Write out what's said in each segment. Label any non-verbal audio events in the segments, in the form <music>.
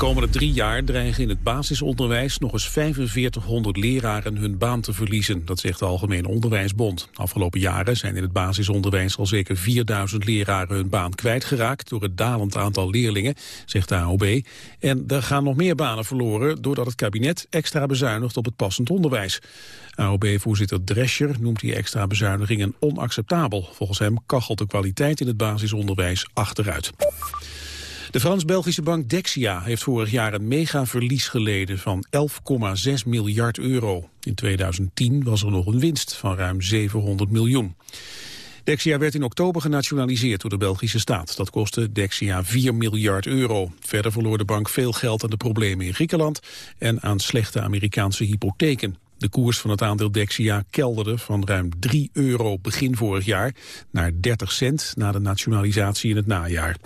De komende drie jaar dreigen in het basisonderwijs nog eens 4500 leraren hun baan te verliezen. Dat zegt de Algemene Onderwijsbond. Afgelopen jaren zijn in het basisonderwijs al zeker 4000 leraren hun baan kwijtgeraakt door het dalend aantal leerlingen, zegt de AOB. En er gaan nog meer banen verloren doordat het kabinet extra bezuinigt op het passend onderwijs. AOB-voorzitter Drescher noemt die extra bezuinigingen onacceptabel. Volgens hem kachelt de kwaliteit in het basisonderwijs achteruit. De Frans-Belgische bank Dexia heeft vorig jaar een megaverlies geleden van 11,6 miljard euro. In 2010 was er nog een winst van ruim 700 miljoen. Dexia werd in oktober genationaliseerd door de Belgische staat. Dat kostte Dexia 4 miljard euro. Verder verloor de bank veel geld aan de problemen in Griekenland en aan slechte Amerikaanse hypotheken. De koers van het aandeel Dexia kelderde van ruim 3 euro begin vorig jaar naar 30 cent na de nationalisatie in het najaar.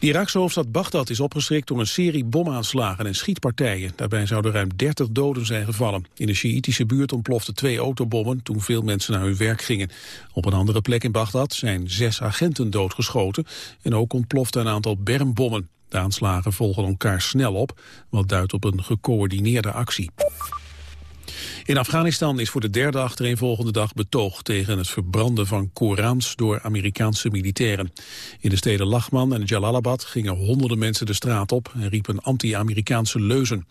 De Iraakse hoofdstad Bagdad is opgeschrikt door een serie bomaanslagen en schietpartijen. Daarbij zouden ruim 30 doden zijn gevallen. In de Sjiïtische buurt ontploften twee autobommen toen veel mensen naar hun werk gingen. Op een andere plek in Bagdad zijn zes agenten doodgeschoten en ook ontplofte een aantal bermbommen. De aanslagen volgen elkaar snel op, wat duidt op een gecoördineerde actie. In Afghanistan is voor de derde achtereenvolgende dag betoogd tegen het verbranden van Korans door Amerikaanse militairen. In de steden Lachman en Jalalabad gingen honderden mensen de straat op en riepen anti-Amerikaanse leuzen.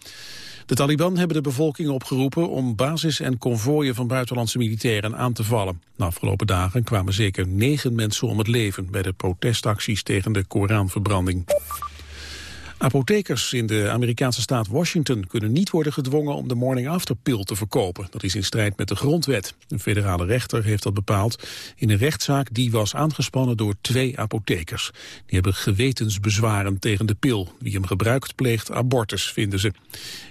De Taliban hebben de bevolking opgeroepen om basis en konvooien van buitenlandse militairen aan te vallen. De afgelopen dagen kwamen zeker negen mensen om het leven bij de protestacties tegen de Koranverbranding. Apothekers in de Amerikaanse staat Washington kunnen niet worden gedwongen om de morning after pill te verkopen. Dat is in strijd met de grondwet. Een federale rechter heeft dat bepaald in een rechtszaak die was aangespannen door twee apothekers. Die hebben gewetensbezwaren tegen de pil. Wie hem gebruikt pleegt abortus, vinden ze.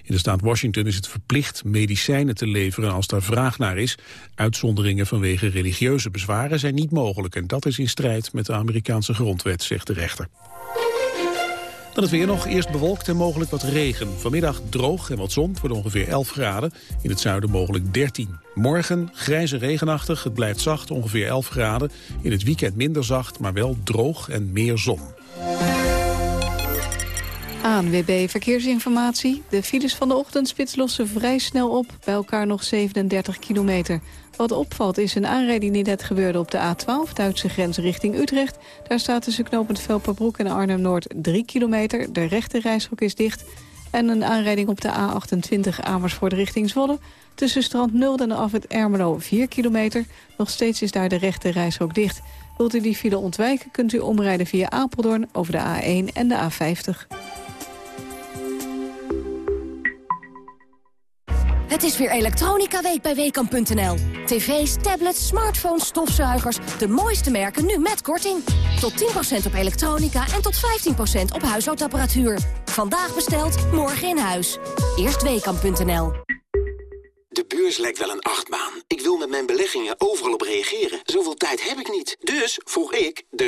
In de staat Washington is het verplicht medicijnen te leveren als daar vraag naar is. Uitzonderingen vanwege religieuze bezwaren zijn niet mogelijk en dat is in strijd met de Amerikaanse grondwet, zegt de rechter. Dan het weer nog. Eerst bewolkt en mogelijk wat regen. Vanmiddag droog en wat zon. voor ongeveer 11 graden. In het zuiden mogelijk 13. Morgen grijze regenachtig. Het blijft zacht, ongeveer 11 graden. In het weekend minder zacht, maar wel droog en meer zon. ANWB Verkeersinformatie. De files van de ochtendspits lossen vrij snel op. Bij elkaar nog 37 kilometer. Wat opvalt is een aanrijding die net gebeurde op de A12, Duitse grens richting Utrecht. Daar staat tussen knooppunt Velperbroek en Arnhem-Noord 3 kilometer. De rechte reishok is dicht. En een aanrijding op de A28 Amersfoort richting Zwolle. Tussen Strand Nulde en af het Ermelo 4 kilometer. Nog steeds is daar de rechte reishok dicht. Wilt u die file ontwijken, kunt u omrijden via Apeldoorn over de A1 en de A50. Het is weer Elektronica Week bij Weekamp.nl. TV's, tablets, smartphones, stofzuigers. De mooiste merken nu met korting. Tot 10% op elektronica en tot 15% op huishoudapparatuur. Vandaag besteld, morgen in huis. Eerst Weekamp.nl. De beurs lijkt wel een achtbaan. Ik wil met mijn beleggingen overal op reageren. Zoveel tijd heb ik niet. Dus vroeg ik de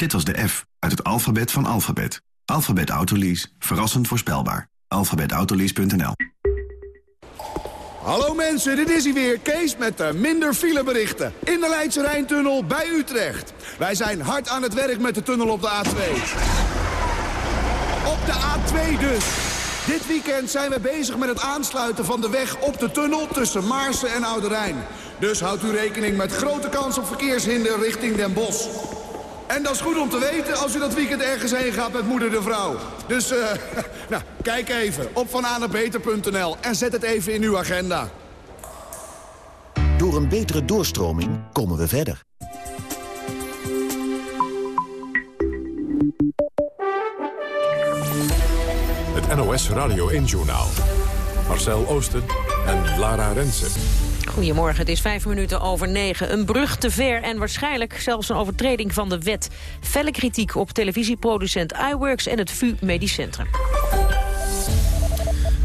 Dit was de F uit het alfabet van alfabet. Alfabet Autolease. Verrassend voorspelbaar. Alfabetautolease.nl Hallo mensen, dit is hij weer, Kees met de minder fileberichten. In de Leidse Rijntunnel bij Utrecht. Wij zijn hard aan het werk met de tunnel op de A2. Op de A2 dus. Dit weekend zijn we bezig met het aansluiten van de weg op de tunnel tussen Maarsen en Oude Rijn. Dus houdt u rekening met grote kans op verkeershinder richting Den Bosch. En dat is goed om te weten als u dat weekend ergens heen gaat met moeder de vrouw. Dus, eh, <laughs> nou, kijk even op vananabeter.nl en zet het even in uw agenda. Door een betere doorstroming komen we verder. Het NOS Radio 1-journaal. Marcel Oosten en Lara Rensen. Goedemorgen, het is vijf minuten over negen. Een brug te ver en waarschijnlijk zelfs een overtreding van de wet. Felle kritiek op televisieproducent iWorks en het VU Medisch Centrum.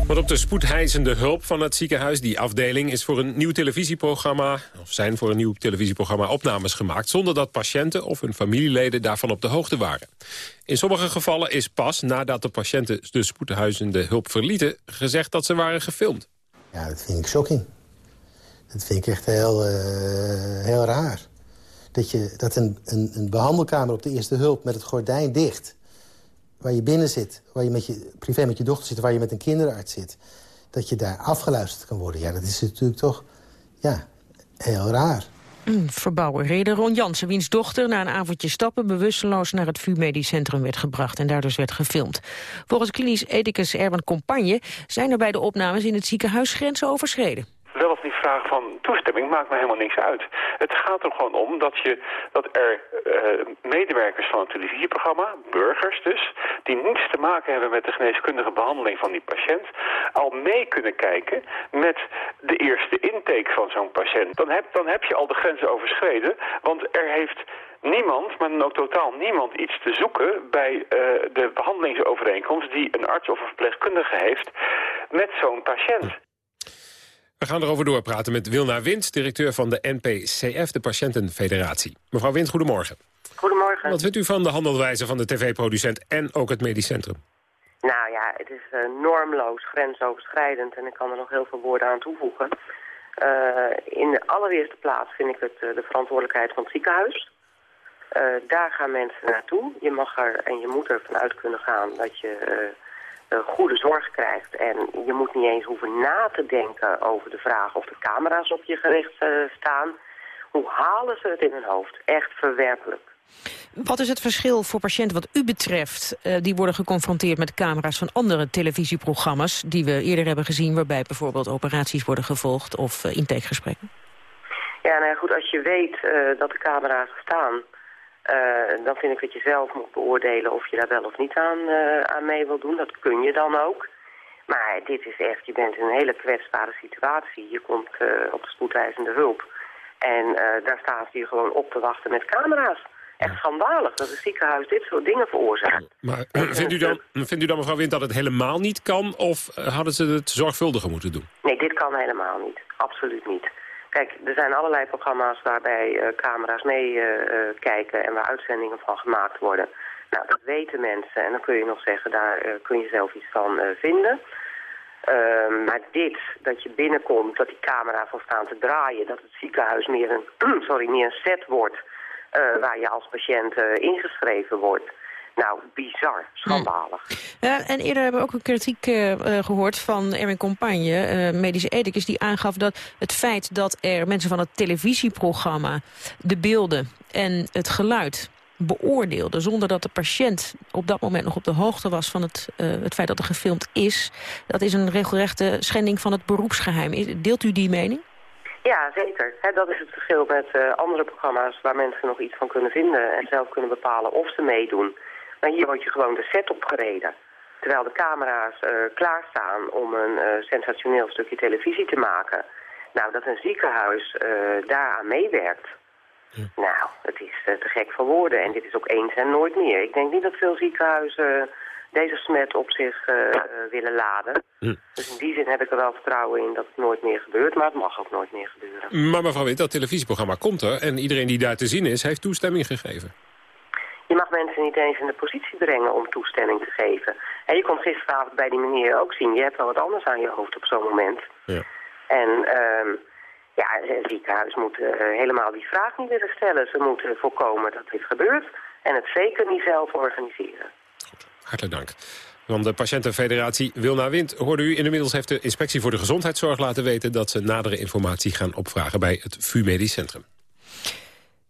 Want op de spoedheizende hulp van het ziekenhuis, die afdeling... is voor een nieuw televisieprogramma, of zijn voor een nieuw televisieprogramma opnames gemaakt... zonder dat patiënten of hun familieleden daarvan op de hoogte waren. In sommige gevallen is pas nadat de patiënten de spoedhuizende hulp verlieten... gezegd dat ze waren gefilmd. Ja, dat vind ik shocking. Dat vind ik echt heel, uh, heel raar. Dat, je, dat een, een, een behandelkamer op de eerste hulp met het gordijn dicht waar je binnen zit, waar je met je privé met je dochter zit... waar je met een kinderarts zit, dat je daar afgeluisterd kan worden. Ja, dat is natuurlijk toch ja, heel raar. Mm, verbouwer reden Ron Jansen, wiens dochter na een avondje stappen... bewusteloos naar het VU Medisch Centrum werd gebracht en daar dus werd gefilmd. Volgens klinisch ethicus Erwin Compagne zijn er bij de opnames in het ziekenhuis grenzen overschreden vraag van toestemming maakt me helemaal niks uit. Het gaat er gewoon om dat, je, dat er uh, medewerkers van een televisieprogramma, burgers dus, die niets te maken hebben met de geneeskundige behandeling van die patiënt, al mee kunnen kijken met de eerste intake van zo'n patiënt. Dan heb, dan heb je al de grenzen overschreden, want er heeft niemand, maar dan ook totaal niemand iets te zoeken bij uh, de behandelingsovereenkomst die een arts of een verpleegkundige heeft met zo'n patiënt. We gaan erover doorpraten met Wilna Wind, directeur van de NPCF, de Patiëntenfederatie. Mevrouw Wind, goedemorgen. Goedemorgen. Wat vindt u van de handelwijze van de tv-producent en ook het medisch centrum? Nou ja, het is uh, normloos, grensoverschrijdend en ik kan er nog heel veel woorden aan toevoegen. Uh, in de allereerste plaats vind ik het uh, de verantwoordelijkheid van het ziekenhuis. daar gaan mensen naartoe. Je mag er en je moet er vanuit kunnen gaan dat je goede zorg krijgt. En je moet niet eens hoeven na te denken over de vraag of de camera's op je gericht uh, staan. Hoe halen ze het in hun hoofd? Echt verwerpelijk. Wat is het verschil voor patiënten wat u betreft... Uh, die worden geconfronteerd met camera's van andere televisieprogramma's... die we eerder hebben gezien, waarbij bijvoorbeeld operaties worden gevolgd... of uh, intakegesprekken? Ja, nou ja, goed, als je weet uh, dat de camera's staan... Uh, dan vind ik dat je zelf moet beoordelen of je daar wel of niet aan, uh, aan mee wil doen. Dat kun je dan ook. Maar dit is echt, je bent in een hele kwetsbare situatie. Je komt uh, op de spoedeisende hulp. En daar staan ze je gewoon op te wachten met camera's. Echt schandalig dat het ziekenhuis dit soort dingen veroorzaakt. Maar vindt u, dan, vindt u dan, mevrouw Wind, dat het helemaal niet kan? Of hadden ze het zorgvuldiger moeten doen? Nee, dit kan helemaal niet. Absoluut niet. Kijk, er zijn allerlei programma's waarbij uh, camera's meekijken uh, en waar uitzendingen van gemaakt worden. Nou, dat weten mensen en dan kun je nog zeggen, daar kun je zelf iets van vinden. Ehm, maar dit, dat je binnenkomt, dat die camera van staan te draaien, dat het ziekenhuis meer een, <clears throat> sorry, meer een set wordt waar je als patiënt ingeschreven wordt... Nou, bizar, schandalig. Ja, en eerder hebben we ook een kritiek uh, gehoord van Erwin Compagne, uh, medische ethicus, die aangaf dat het feit dat er mensen van het televisieprogramma de beelden en het geluid beoordeelden... zonder dat de patiënt op dat moment nog op de hoogte was van het, uh, het feit dat er gefilmd is... dat is een regelrechte schending van het beroepsgeheim. Deelt u die mening? Ja, zeker. He, dat is het verschil met uh, andere programma's waar mensen nog iets van kunnen vinden... en zelf kunnen bepalen of ze meedoen. Maar hier wordt je gewoon de set opgereden. Terwijl de camera's uh, klaarstaan om een uh, sensationeel stukje televisie te maken. Nou, dat een ziekenhuis uh, daaraan meewerkt. Ja. Nou, het is te gek voor woorden. En dit is ook eens en nooit meer. Ik denk niet dat veel ziekenhuizen deze smet op zich willen laden. Ja. Dus in die zin heb ik er wel vertrouwen in dat het nooit meer gebeurt. Maar het mag ook nooit meer gebeuren. Maar mevrouw Wit, dat televisieprogramma komt er. En iedereen die daar te zien is, heeft toestemming gegeven. Je mag mensen niet eens in de positie brengen om toestemming te geven. En je kon gisteravond bij die meneer ook zien, je hebt wel wat anders aan je hoofd op zo'n moment. Ja. En uh, ja, het ziekenhuis moet uh, helemaal die vraag niet willen stellen. Ze moeten voorkomen dat dit gebeurt en het zeker niet zelf organiseren. Goed, hartelijk dank. Van de Patiëntenfederatie Wilna Wind hoorde u. Inmiddels heeft de Inspectie voor de Gezondheidszorg laten weten... dat ze nadere informatie gaan opvragen bij het VU Medisch Centrum.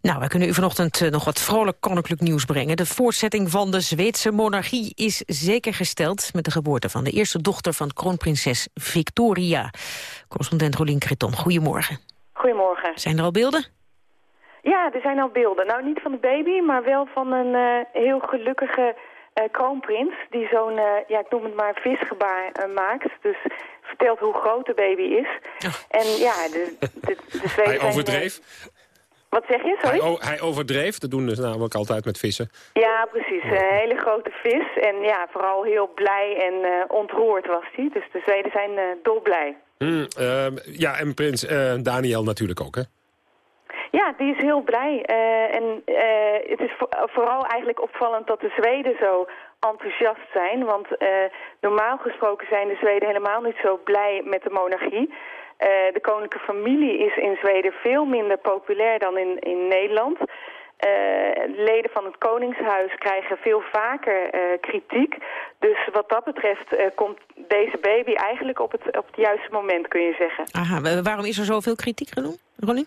Nou, wij kunnen u vanochtend uh, nog wat vrolijk koninklijk nieuws brengen. De voortzetting van de Zweedse monarchie is zeker gesteld... met de geboorte van de eerste dochter van kroonprinses Victoria. Correspondent Rolien Kreton, goedemorgen. Goedemorgen. Zijn er al beelden? Ja, er zijn al beelden. Nou, niet van de baby, maar wel van een uh, heel gelukkige kroonprins, die zo'n, ja, ik noem het maar, visgebaar maakt. Dus vertelt hoe groot de baby is. En ja, de, de, de <laughs> Hij overdreef? Wat zeg je, sorry? Hij, hij, overdreef, dat doen ze namelijk altijd met vissen. Ja, precies. Een hele grote vis. En ja, vooral heel blij en uh, ontroerd was hij. Dus de Zweden zijn uh, dolblij. Mm, uh, ja, en prins Daniel natuurlijk ook, hè? Ja, die is heel blij. en het is vooral eigenlijk opvallend dat de Zweden zo enthousiast zijn. Want normaal gesproken zijn de Zweden helemaal niet zo blij met de monarchie. Uh, de koninklijke familie is in Zweden veel minder populair dan in, in Nederland. Uh, leden van het Koningshuis krijgen veel vaker uh, kritiek. Dus wat dat betreft komt deze baby eigenlijk op het, op het juiste moment, kun je zeggen. Aha, waarom is er zoveel kritiek genoemd, Ronnie?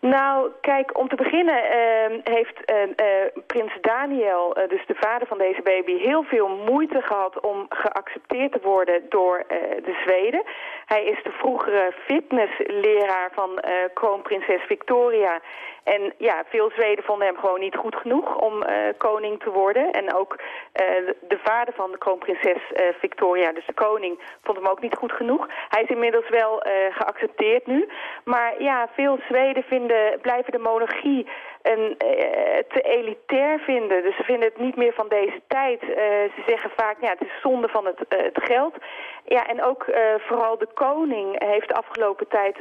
Nou, kijk, om te beginnen uh, heeft uh, uh, prins Daniel, dus de vader van deze baby, heel veel moeite gehad om geaccepteerd te worden door de Zweden. Hij is de vroegere fitnessleraar van kroonprinses Victoria. En ja, veel Zweden vonden hem gewoon niet goed genoeg om koning te worden. En ook de vader van de kroonprinses Victoria, dus de koning, vond hem ook niet goed genoeg. Hij is inmiddels wel geaccepteerd nu. Maar ja, veel Zweden vinden blijven de monarchie een, uh, te elitair vinden. Dus ze vinden het niet meer van deze tijd. Uh, ze zeggen vaak, ja, het is zonde van het, uh, het geld. Ja, en ook vooral de koning heeft de afgelopen tijd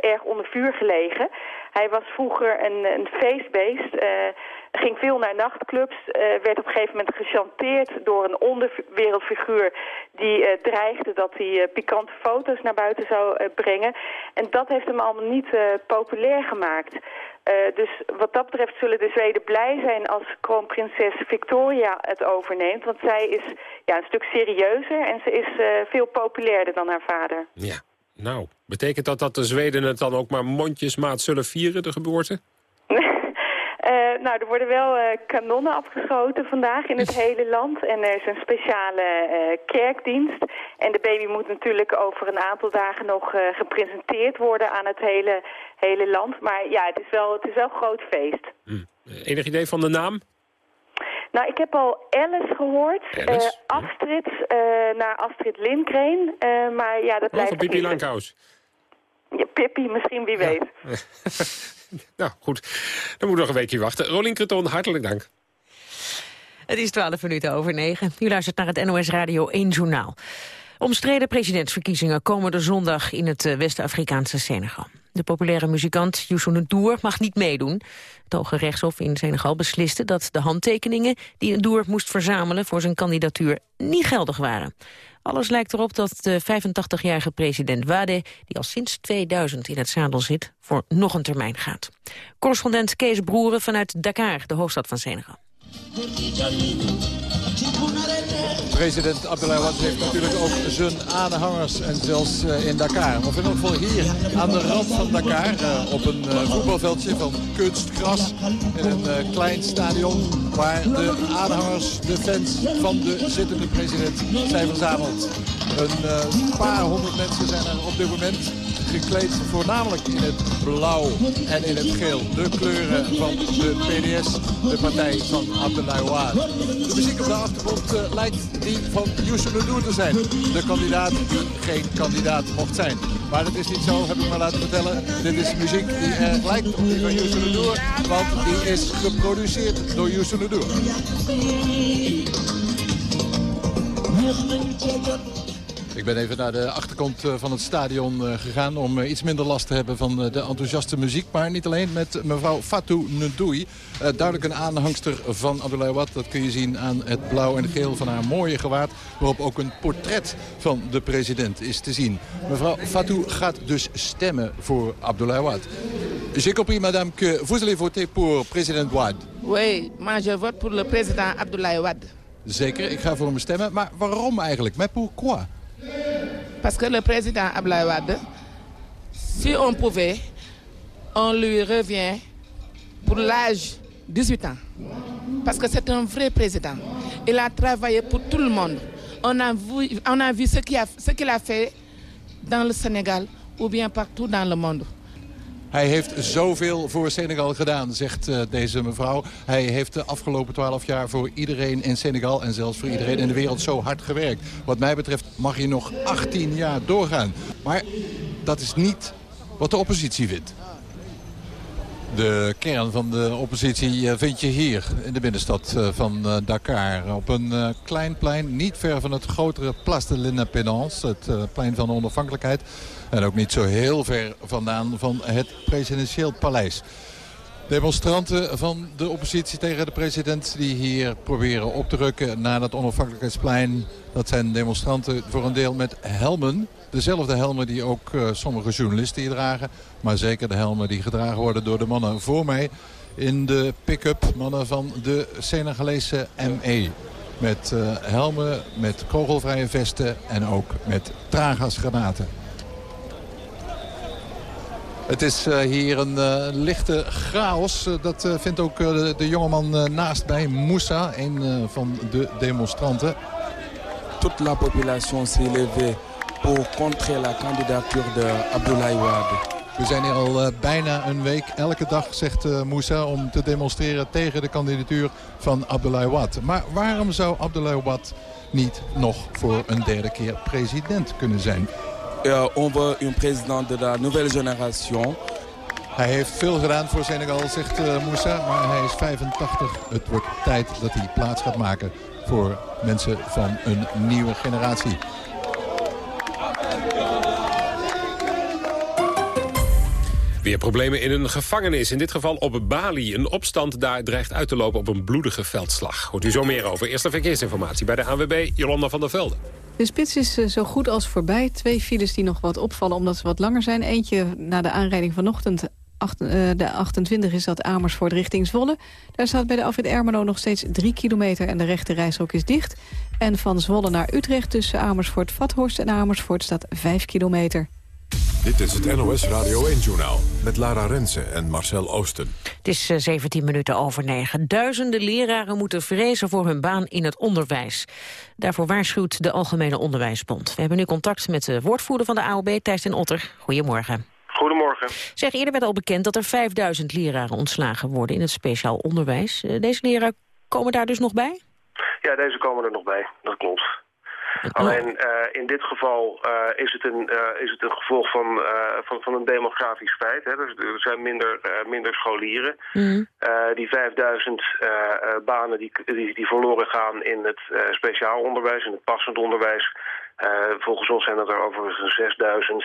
erg onder vuur gelegen. Hij was vroeger een, een feestbeest, ging veel naar nachtclubs, werd op een gegeven moment gechanteerd door een onderwereldfiguur die dreigde dat hij pikante foto's naar buiten zou brengen. En dat heeft hem allemaal niet populair gemaakt. Dus wat dat betreft zullen de Zweden blij zijn als kroonprinses Victoria het overneemt. Want zij is ja, een stuk serieuzer en ze is veel populairder dan haar vader. Ja, nou, betekent dat dat de Zweden het dan ook maar mondjesmaat zullen vieren, de geboorte? Uh, <laughs> nou, er worden wel uh, kanonnen afgeschoten vandaag in het hele land. En er is een speciale uh, kerkdienst. En de baby moet natuurlijk over een aantal dagen nog gepresenteerd worden aan het hele, hele land. Maar ja, het is wel, het is wel een groot feest. Hm. Enig idee van de naam? Nou, ik heb al Alice gehoord. Alice? Astrid, naar Astrid Lindgren. maar ja, dat oh, blijft... van Pippi Langkous. Ja, Pippi, misschien, wie weet. <laughs> nou, goed. Dan moet nog een weekje wachten. Rolien Kreton, hartelijk dank. Het is 12 minuten over 9. U luistert naar het NOS Radio 1 Journaal. Omstreden presidentsverkiezingen komen er zondag in het eh, West-Afrikaanse Senegal. De populaire muzikant Youssou N'Dour mag niet meedoen. Het Hoge Rechtshof in Senegal besliste dat de handtekeningen... die N'Dour moest verzamelen voor zijn kandidatuur niet geldig waren. Alles lijkt erop dat de 85-jarige president Wade... die al sinds 2000 in het zadel zit, voor nog een termijn gaat. Correspondent Kees Broeren vanuit Dakar, de hoofdstad van Senegal. President Abdoulaye Wade heeft natuurlijk ook zijn aanhangers en zelfs uh, in Dakar. Of in ieder geval hier aan de rand van Dakar uh, op een uh, voetbalveldje van kunstgras. In een klein stadion waar de aanhangers, de fans van de zittende president zijn verzameld. Een paar honderd mensen zijn er op dit moment gekleed voornamelijk in het blauw en in het geel. De kleuren van de PDS, de partij van Wade. De muziek op de achtergrond uh, lijkt die van Youssou N'Dour te zijn. De kandidaat die geen kandidaat mocht zijn. Maar dat is niet zo, heb ik me laten vertellen. Dit is muziek die lijkt op die van Youssou N'Dour. Want die is geproduceerd door Youssou N'Dour. Ik ben even naar de achterkant eh, van het stadion eh, gegaan om eh, iets minder last te hebben van de enthousiaste muziek. Maar niet alleen met mevrouw Fatou Ndoui. Duidelijk een aanhangster van Abdoulaye Wade. Dat kun je zien aan het blauw en geel van haar mooie gewaad. Waarop ook een portret van de president is te zien. Mevrouw Fatou gaat dus stemmen voor Abdoulaye Wade. J'ai compris, madame, que vous allez voter pour president Wade. Oui, maar je vote pour le président Abdoulaye Wade. Zeker, ik ga voor hem stemmen. Maar waarom eigenlijk? Mais pourquoi? Parce que le président Wade, si on pouvait, on lui revient pour l'âge 18 ans. Parce que c'est un vrai président. Il a travaillé pour tout le monde. On a vu, on a vu ce qu'il a fait dans le Sénégal ou bien partout dans le monde. Hij heeft zoveel voor Senegal gedaan, zegt uh, deze mevrouw. Hij heeft de afgelopen twaalf jaar voor iedereen in Senegal... en zelfs voor iedereen in de wereld zo hard gewerkt. Wat mij betreft mag je nog 18 jaar doorgaan. Maar dat is niet wat de oppositie vindt. De kern van de oppositie eh, vind je hier in de binnenstad eh, van eh, Dakar. Op een klein plein, niet ver van het grotere Place de l'Indépendance. Het plein van de onafhankelijkheid. En ook niet zo heel ver vandaan van het presidentieel paleis. Demonstranten van de oppositie tegen de president die hier proberen op te rukken naar dat onafhankelijkheidsplein. Dat zijn demonstranten voor een deel met helmen. Dezelfde helmen die ook uh, sommige journalisten hier dragen. Maar zeker de helmen die gedragen worden door de mannen voor mij. In de pick-up mannen van de Senegalese ME. Met uh, helmen, met kogelvrije vesten en ook met traangasgranaten. Het is uh, hier een uh, lichte chaos. Uh, dat vindt ook de, de jongeman naast mij, Moussa, een van de demonstranten. Toute la population s'est levée pour contrer la candidature de Abdoulaye Wade. We zijn hier al bijna een week, elke dag, zegt Moussa, om te demonstreren tegen de kandidatuur van Abdoulaye Wade. Maar waarom zou Abdoulaye Wade niet nog voor een derde keer president kunnen zijn? Uh, on veut een president de la nouvelle génération. Hij heeft veel gedaan voor Senegal, zegt Moussa, maar hij is 85. Het wordt tijd dat hij plaats gaat maken voor mensen van een nieuwe generatie. Weer problemen in een gevangenis. In dit geval op Bali. Een opstand daar dreigt uit te lopen op een bloedige veldslag. Hoort u zo meer over. Eerste verkeersinformatie bij de ANWB, Jolanda van der Velde. De spits is eh, zo goed als voorbij. Twee files die nog wat opvallen omdat ze wat langer zijn. Eentje na de aanrijding vanochtend uh, de 28 is dat Amersfoort richting Zwolle. Daar staat bij de afrit Ermelo nog steeds 3 kilometer en de rechte reisrook is dicht. En van Zwolle naar Utrecht tussen Amersfoort, Vathorst en Amersfoort staat 5 kilometer. Dit is het NOS Radio 1-journaal met Lara Rensen en Marcel Oosten. Het is 17 eh, minuten over negen. Duizenden leraren moeten vrezen voor hun baan in het onderwijs. Daarvoor waarschuwt de Algemene Onderwijsbond. We hebben nu contact met de woordvoerder van de AOB, Thijs den Otter. Goedemorgen. Goedemorgen. Zeg, eerder werd al bekend dat er 5000 leraren ontslagen worden in het speciaal onderwijs. Eh, deze leraren komen daar dus nog bij? Ja, deze komen er nog bij, dat klopt. Alleen uh, in dit geval uh, is, het een, uh, is het een gevolg van, van, van een demografisch feit. Hè. Er zijn minder, minder scholieren. Mm. die 5000 banen die, die, die, verloren gaan in het speciaal onderwijs, in het passend onderwijs. volgens ons zijn dat er overigens 6000.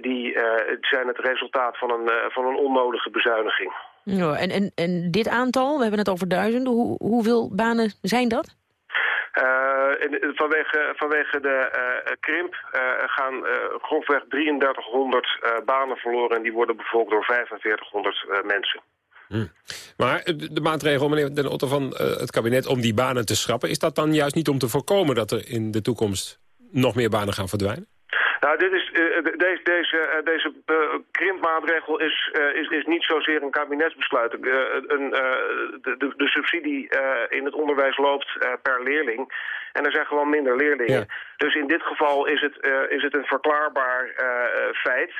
die zijn het resultaat van een, van een onnodige bezuiniging. Ja, en, en, en dit aantal, we hebben het over duizenden, hoe, hoeveel banen zijn dat? Uh, vanwege, vanwege de uh, krimp uh, gaan grofweg 3300 banen verloren... en die worden bevolkt door 4500 mensen. Hm. Maar de maatregel, meneer Den Otter, van het kabinet om die banen te schrappen... is dat dan juist niet om te voorkomen dat er in de toekomst nog meer banen gaan verdwijnen? Nou, dit is, uh, deze, deze, uh, deze uh, krimpmaatregel is, is, is niet zozeer een kabinetsbesluit. een, de, de, de, subsidie in het onderwijs loopt per leerling. En er zijn gewoon minder leerlingen. Dus in dit geval is het, is het een verklaarbaar feit.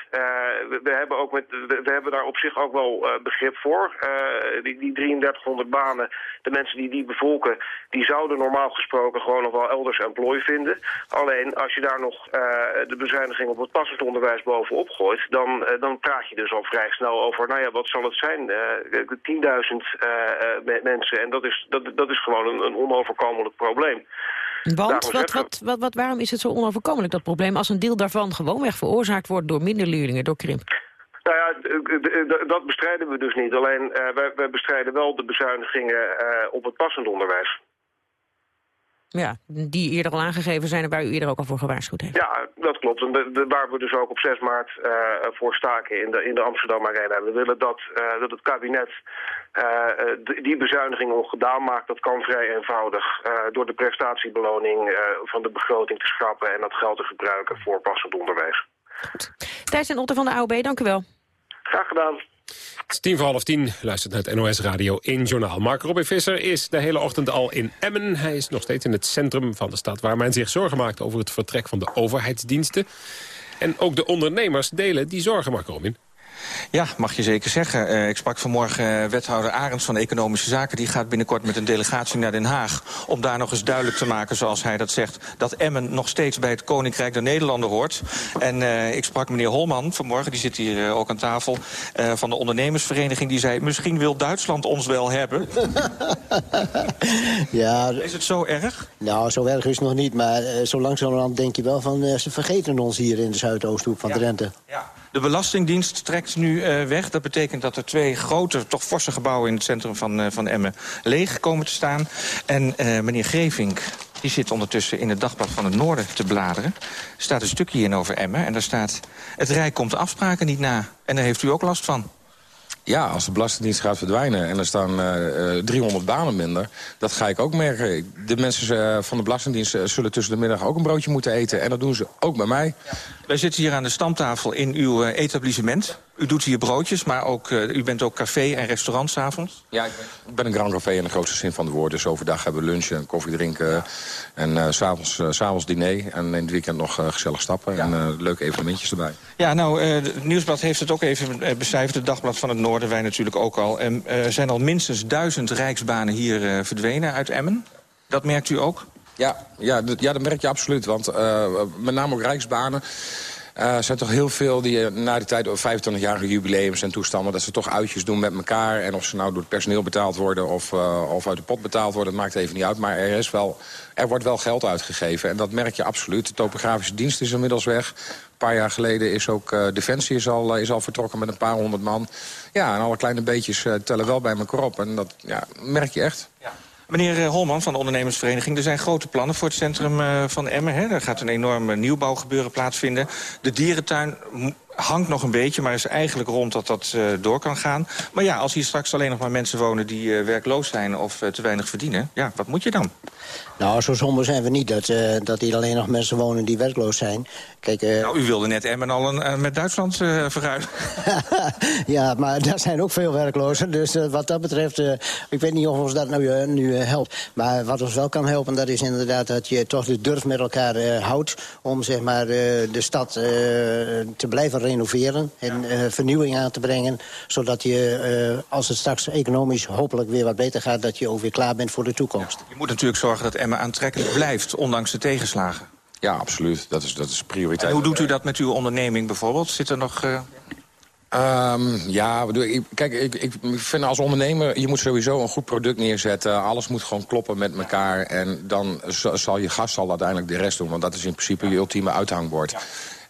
We, we, hebben ook met, we, we, hebben daar op zich ook wel begrip voor. die, die 3300 banen, de mensen die die bevolken... die zouden normaal gesproken gewoon nog wel elders employ vinden. Alleen als je daar nog de bezuiniging op het passend onderwijs bovenop gooit... Dan, dan praat je dus al vrij snel over, nou ja, wat zal het zijn? Uh, 10.000 mensen. En dat is, dat, dat is gewoon een, een onoverkomelijk probleem. Want wat, wat, wat, wat, waarom is het zo onoverkomelijk, dat probleem... als een deel daarvan gewoonweg veroorzaakt wordt door minder leerlingen, door krimp? Nou ja, dat bestrijden we dus niet. Alleen, uh, wij, wij, bestrijden wel de bezuinigingen uh, op het passend onderwijs. Ja, die eerder al aangegeven zijn en waar u eerder ook al voor gewaarschuwd heeft. Ja, dat klopt. En de, de, waar we dus ook op 6 maart uh, voor staken in de, in de Amsterdam Arena. We willen dat, uh, dat het kabinet uh, die bezuiniging ongedaan maakt. Dat kan vrij eenvoudig door de prestatiebeloning van de begroting te schrappen... en dat geld te gebruiken voor passend onderwijs. Goed. Thijs en Otte van de AOB, dank u wel. Graag gedaan. Het is tien voor half tien, luistert naar het NOS Radio in Journaal. Mark Robin Visser is de hele ochtend al in Emmen. Hij is nog steeds in het centrum van de stad... waar men zich zorgen maakt over het vertrek van de overheidsdiensten. En ook de ondernemers delen die zorgen, Mark Robin. Ja, mag je zeker zeggen. Uh, ik sprak vanmorgen uh, wethouder Arends van Economische Zaken. Die gaat binnenkort met een delegatie naar Den Haag... om daar nog eens duidelijk te maken, zoals hij dat zegt... dat Emmen nog steeds bij het Koninkrijk der Nederlanden hoort. En uh, ik sprak meneer Holman vanmorgen, die zit hier ook aan tafel... van de ondernemersvereniging, die zei... misschien wil Duitsland ons wel hebben. <laughs> ja, is het zo erg? Nou, zo erg is het nog niet. Maar zo langzamerhand denk je wel van... ze vergeten ons hier in de Zuidoosthoek van ja. Drenthe. Ja. De Belastingdienst trekt nu uh, weg. Dat betekent dat er twee grote, toch forse gebouwen... in het centrum van, uh, van Emmen leeg komen te staan. En uh, meneer Grevink, die zit ondertussen in het Dagblad van het Noorden te bladeren. Er staat een stukje in over Emmen en daar staat... het Rijk komt de afspraken niet na. En daar heeft u ook last van. Ja, als de Belastingdienst gaat verdwijnen en er staan uh, 300 banen minder... dat ga ik ook merken. De mensen uh, van de Belastingdienst zullen tussen de middag ook een broodje moeten eten. En dat doen ze ook bij mij. Ja. Wij zitten hier aan de stamtafel in uw etablissement. U doet hier broodjes, maar ook, u bent ook café en restaurant s'avonds? Ja, ik ben, ik ben een Grand Café in de grootste zin van het woord. Dus overdag hebben we lunch en koffie drinken. En s'avonds s'avonds diner. En in het weekend nog gezellig stappen. Ja. En leuke evenementjes erbij. Ja, nou, het Nieuwsblad heeft het ook even becijferd. Het Dagblad van het Noorden, wij natuurlijk ook al. Er uh, zijn al minstens duizend rijksbanen hier uh, verdwenen uit Emmen. Dat merkt u ook? Ja, ja, ja dat merk je absoluut. Want uh, met name ook rijksbanen... Uh, zijn toch heel veel die uh, na die tijd, 25-jarige jubileums en toestanden... dat ze toch uitjes doen met elkaar. En of ze nou door het personeel betaald worden of, of uit de pot betaald worden... dat maakt even niet uit. Maar er, is wel, er wordt wel geld uitgegeven. En dat merk je absoluut. De topografische dienst is inmiddels weg. Een paar jaar geleden is ook Defensie is al, is al vertrokken met een paar honderd man. Ja, en alle kleine beetjes tellen wel bij elkaar op. En dat ja, merk je echt. Ja. Meneer Holman van de ondernemersvereniging, er zijn grote plannen voor het centrum uh, van Emmen. Er gaat een enorm nieuwbouwgebeuren plaatsvinden. De dierentuin hangt nog een beetje, maar is eigenlijk rond dat dat uh, door kan gaan. Maar ja, als hier straks alleen nog maar mensen wonen die uh, werkloos zijn of uh, te weinig verdienen, ja, wat moet je dan? Nou, zo somber zijn we niet dat, dat hier alleen nog mensen wonen die werkloos zijn. Kijk. Nou, u wilde net Emmen al een, met Duitsland verruilen. <laughs> ja, maar daar zijn ook veel werklozen. Dus wat dat betreft, ik weet niet of ons dat nu, uh, nu helpt. Maar wat ons wel kan helpen, dat is inderdaad dat je toch de durf met elkaar houdt... om zeg maar, de stad te blijven renoveren en uh, vernieuwing aan te brengen. Zodat je, uh, als het straks economisch hopelijk weer wat beter gaat... dat je ook weer klaar bent voor de toekomst. Ja, je moet natuurlijk zorgen dat Emmen aantrekkelijk blijft, ondanks de tegenslagen. Ja, absoluut. Dat is, dat is prioriteit. En hoe doet u dat met uw onderneming bijvoorbeeld? Zit er nog... Uh... Um, ja, kijk, ik, ik vind als ondernemer... je moet sowieso een goed product neerzetten. Alles moet gewoon kloppen met elkaar. En dan zal je gast zal uiteindelijk de rest doen. Want dat is in principe je ultieme uithangbord.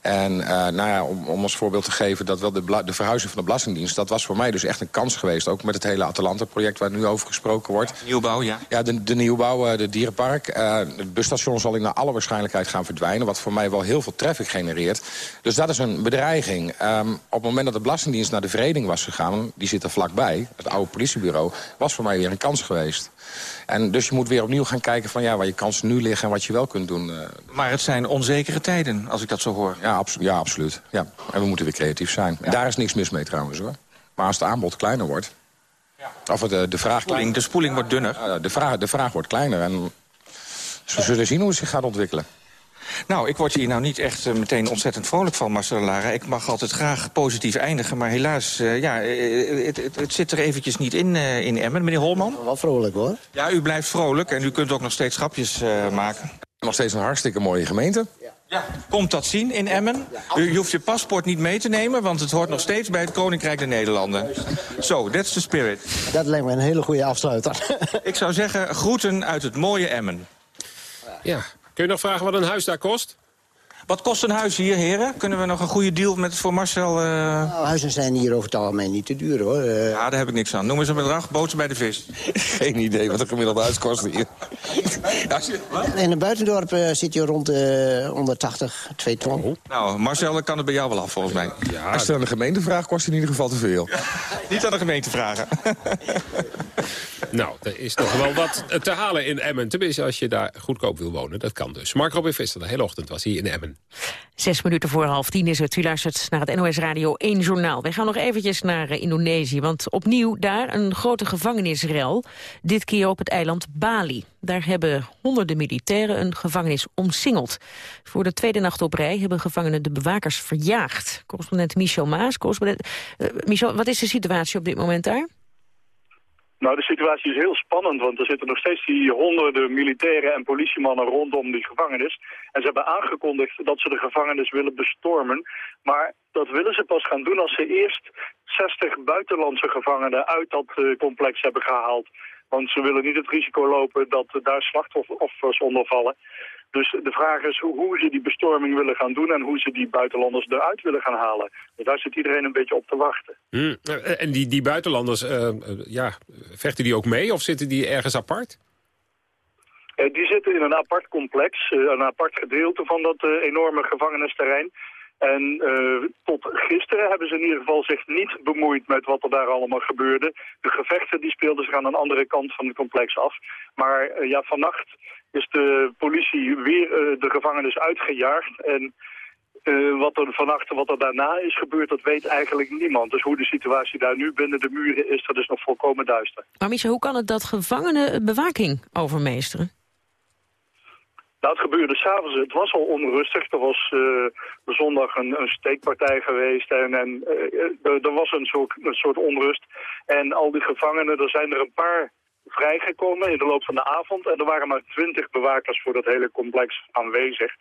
En uh, nou ja, om, om als voorbeeld te geven dat wel de, de verhuizing van de Belastingdienst... dat was voor mij dus echt een kans geweest. Ook met het hele Atalanta-project waar nu over gesproken wordt. Ja, nieuwbouw, ja. Ja, de, de nieuwbouw, de dierenpark. Uh, het busstation zal in naar alle waarschijnlijkheid gaan verdwijnen... wat voor mij wel heel veel traffic genereert. Dus dat is een bedreiging. Um, op het moment dat de Belastingdienst naar de Vereniging was gegaan... die zit er vlakbij, het oude politiebureau... was voor mij weer een kans geweest. En dus je moet weer opnieuw gaan kijken van ja, waar je kansen nu liggen... en wat je wel kunt doen. Uh, maar het zijn onzekere tijden, als ik dat zo hoor. Ja, ja absoluut. Ja. En we moeten weer creatief zijn. Ja. Daar is niks mis mee trouwens hoor. Maar als het aanbod kleiner wordt... Ja. Of de, de vraag... Spoeling, de spoeling wordt dunner. De, vraag, de vraag wordt kleiner. En dus we zullen zien hoe het zich gaat ontwikkelen. Nou, ik word hier nou niet echt uh, meteen ontzettend vrolijk van, Marcel Lara. Ik mag altijd graag positief eindigen, maar helaas, uh, ja, het, het, het, zit er eventjes niet in, uh, in Emmen. Meneer Holman? Wel vrolijk, hoor. Ja, u blijft vrolijk en u kunt ook nog steeds grapjes maken. Nog steeds een hartstikke mooie gemeente. Ja. Ja. Komt dat zien in Emmen? U, u hoeft je paspoort niet mee te nemen, want het hoort nog steeds bij het Koninkrijk der Nederlanden. Zo, so, that's the spirit. Dat lijkt me een hele goede afsluiter. ik zou zeggen, groeten uit het mooie Emmen. Ja, Kun je nog vragen wat een huis daar kost? Wat kost een huis hier, heren? Kunnen we nog een goede deal met voor Marcel... Uh... Nou, huizen zijn hier over het algemeen niet te duur, hoor. Uh... Ja, daar heb ik niks aan. Noem eens een bedrag, boter bij de vis. <laughs> Geen idee wat een gemiddelde huis kost hier. <laughs> In een buitendorp uh, zit je rond uh, 180, 2 ton. Oh. Nou, Marcel, dat kan het bij jou wel af, volgens mij. Ja, Als je aan de gemeente vraagt, kost het in ieder geval te veel. Ja, <laughs> niet aan de gemeente vragen. nou, er is toch wel wat te halen in Emmen. Tenminste, als je daar goedkoop wil wonen. Dat kan dus. Mark Robin Visser, de hele ochtend was hier in Emmen. Zes minuten voor half tien is het. U luistert naar het NOS Radio 1 Journaal. Wij gaan nog eventjes naar uh, Indonesië, want opnieuw daar een grote gevangenisrel. Dit keer op het eiland Bali. Daar hebben honderden militairen een gevangenis omsingeld. Voor de tweede nacht op rij hebben gevangenen de bewakers verjaagd. Correspondent Michel Maas. Correspondent, uh, Michel, wat is de situatie op dit moment daar? Nou, de situatie is heel spannend, want er zitten nog steeds die honderden militairen en politiemannen rondom die gevangenis. En ze hebben aangekondigd dat ze de gevangenis willen bestormen. Maar dat willen ze pas gaan doen als ze eerst 60 buitenlandse gevangenen uit dat uh, complex hebben gehaald. Want ze willen niet het risico lopen dat daar slachtoffers onder vallen. Dus de vraag is hoe ze die bestorming willen gaan doen... en hoe ze die buitenlanders eruit willen gaan halen. Daar zit iedereen een beetje op te wachten. Hmm. En die, die buitenlanders, uh, ja, vechten die ook mee of zitten die ergens apart? Uh, die zitten in een apart complex, uh, een apart gedeelte van dat enorme gevangenisterrein. En tot gisteren hebben ze in ieder geval zich niet bemoeid met wat er daar allemaal gebeurde. De gevechten die speelden zich aan een andere kant van het complex af. Maar ja, vannacht is de politie weer uh, de gevangenis uitgejaagd. En wat er vannacht, wat er daarna is gebeurd, dat weet eigenlijk niemand. Dus hoe de situatie daar nu binnen de muren is, dat is nog volkomen duister. Maar hoe kan het dat gevangenen bewaking overmeesteren? Nou, het gebeurde s'avonds. Het was al onrustig. Er was uh, zondag een, een, steekpartij geweest en, en er was een soort, een soort onrust. En al die gevangenen, er zijn er een paar vrijgekomen in de loop van de avond. En er waren maar twintig bewakers voor dat hele complex aanwezig.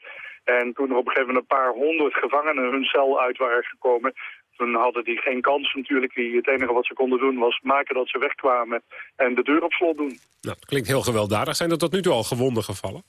En toen er op een gegeven moment een paar honderd gevangenen hun cel uit waren gekomen... toen hadden die geen kans natuurlijk. Het enige wat ze konden doen was maken dat ze wegkwamen en de deur op slot doen. Nou, dat klinkt heel gewelddadig. Zijn er tot nu toe al gewonden gevallen?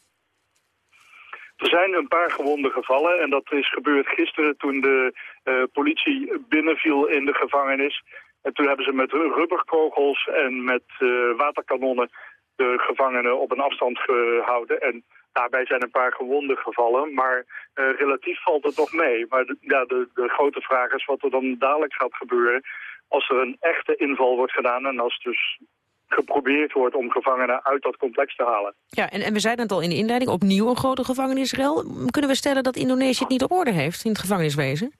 Er zijn een paar gewonden gevallen en dat is gebeurd gisteren toen de uh, politie binnenviel in de gevangenis. En toen hebben ze met rubberkogels en met uh, waterkanonnen de gevangenen op een afstand gehouden. En daarbij zijn een paar gewonden gevallen, maar uh, relatief valt het toch mee. Maar ja, de, de grote vraag is wat er dan dadelijk gaat gebeuren als er een echte inval wordt gedaan en als dus geprobeerd wordt om gevangenen uit dat complex te halen. Ja, en, en we zeiden het al in de inleiding, opnieuw een grote gevangenisrel. Kunnen we stellen dat Indonesië het niet op orde heeft in het gevangeniswezen?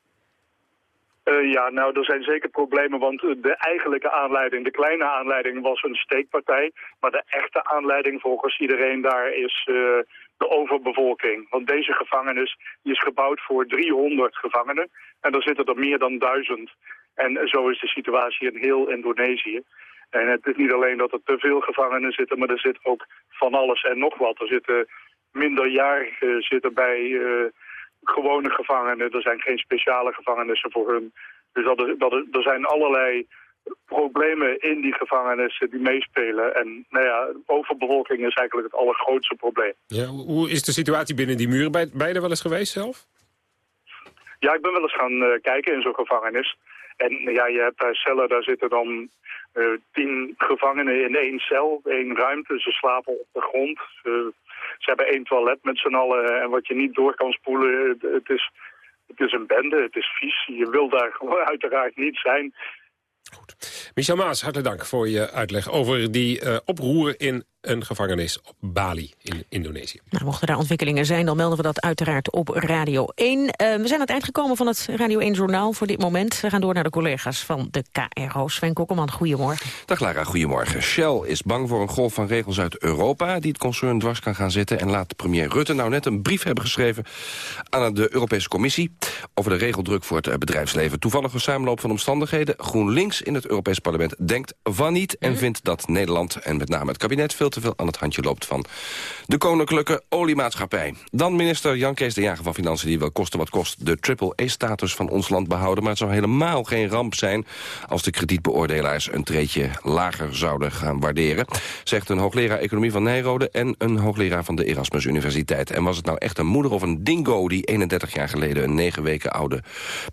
Uh, ja, nou, er zijn zeker problemen, want de eigenlijke aanleiding, de kleine aanleiding was een steekpartij. Maar de echte aanleiding volgens iedereen daar is uh, de overbevolking. Want deze gevangenis die is gebouwd voor 300 gevangenen en er zitten er meer dan duizend. En zo is de situatie in heel Indonesië. En het is niet alleen dat er te veel gevangenen zitten, maar er zit ook van alles en nog wat. Er zitten minderjarigen zitten bij... Uh, gewone gevangenen. Er zijn geen speciale gevangenissen voor hun. Dus dat er, dat er, er zijn allerlei problemen in die gevangenissen die meespelen. En nou ja, overbevolking is eigenlijk het allergrootste probleem. Ja, hoe is de situatie binnen die muren? Ben je er wel eens geweest zelf? Ja, ik ben wel eens gaan uh, kijken in zo'n gevangenis. En ja, je hebt daar cellen, daar zitten dan tien gevangenen in één cel, één ruimte. Ze slapen op de grond. Ze ze hebben één toilet met z'n allen en wat je niet door kan spoelen. Het, is, het is een bende, het is vies. Je wil daar <laughs> uiteraard niet zijn. Goed. Michel Maas, hartelijk dank voor je uitleg over die uh, oproer in een gevangenis op Bali in Indonesië. Nou, mochten er ontwikkelingen zijn, dan melden we dat uiteraard op Radio 1. Uh, we zijn aan het eind gekomen van het Radio 1-journaal voor dit moment. We gaan door naar de collega's van de KRO. Sven Kokkelman, goedemorgen. Dag Lara, goedemorgen. Shell is bang voor een golf van regels uit Europa... die het concern dwars kan gaan zitten... en laat premier Rutte nou net een brief hebben geschreven... aan de Europese Commissie over de regeldruk voor het bedrijfsleven. Toevallige samenloop van omstandigheden. GroenLinks in het Europees Parlement denkt van niet... en mhm. vindt dat Nederland en met name het kabinet... veel te veel aan het handje loopt van de Koninklijke Oliemaatschappij. Dan minister Jan Kees de Jager van Financiën... die wil kosten wat kost de triple-E-status van ons land behouden. Maar het zou helemaal geen ramp zijn... als de kredietbeoordelaars een treetje lager zouden gaan waarderen. Zegt een hoogleraar economie van Nijrode... en een hoogleraar van de Erasmus Universiteit. En was het nou echt een moeder of een dingo... die 31 jaar geleden een negen weken oude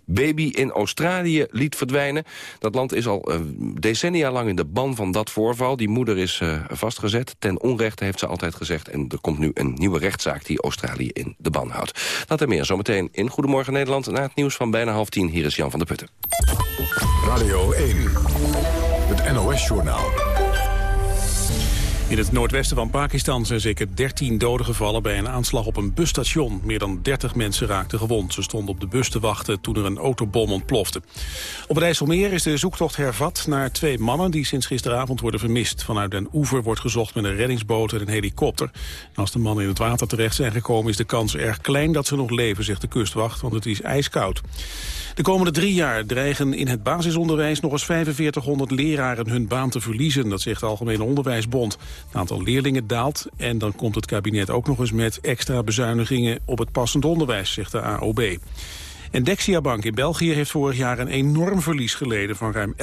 baby in Australië liet verdwijnen? Dat land is al uh, decennia lang in de ban van dat voorval. Die moeder is uh, vastgezet ten onrechte, heeft ze altijd gezegd. En er komt nu een nieuwe rechtszaak die Australië in de ban houdt. Dat en meer zometeen in Goedemorgen Nederland... na het nieuws van bijna half tien. Hier is Jan van der Putten. Radio 1, het NOS-journaal. In het noordwesten van Pakistan zijn zeker 13 doden gevallen bij een aanslag op een busstation. Meer dan 30 mensen raakten gewond. Ze stonden op de bus te wachten toen er een autobom ontplofte. Op het IJsselmeer is de zoektocht hervat naar twee mannen die sinds gisteravond worden vermist. Vanuit Den Oever wordt gezocht met een reddingsboot en een helikopter. Als de mannen in het water terecht zijn gekomen is de kans erg klein dat ze nog leven, zegt de kustwacht, want het is ijskoud. De komende drie jaar dreigen in het basisonderwijs nog eens 4500 leraren hun baan te verliezen. Dat zegt de Algemene Onderwijsbond. Het aantal leerlingen daalt en dan komt het kabinet ook nog eens met extra bezuinigingen op het passend onderwijs, zegt de AOB. En Dexia Bank in België heeft vorig jaar een enorm verlies geleden van ruim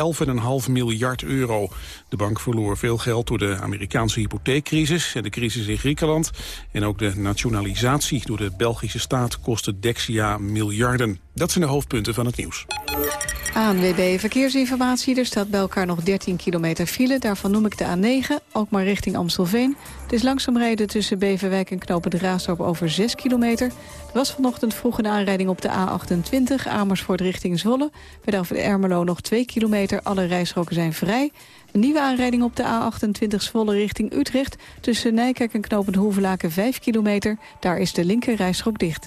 11,5 miljard euro. De bank verloor veel geld door de Amerikaanse hypotheekcrisis en de crisis in Griekenland. En ook de nationalisatie door de Belgische staat kostte Dexia miljarden. Dat zijn de hoofdpunten van het nieuws. ANWB Verkeersinformatie. Er staat bij elkaar nog 13 kilometer file. Daarvan noem ik de A9, ook maar richting Amstelveen. Het is langzaam rijden tussen Beverwijk en Knopen de Raasdorp over 6 kilometer. Er was vanochtend vroeg een aanrijding op de A28, Amersfoort richting Zwolle. Bij de Ermelo nog 2 kilometer, alle rijstroken zijn vrij. Een nieuwe aanrijding op de A28 Zwolle richting Utrecht. Tussen Nijkerk en Knopend Hoevelaken 5 kilometer. Daar is de linker rijstrook dicht.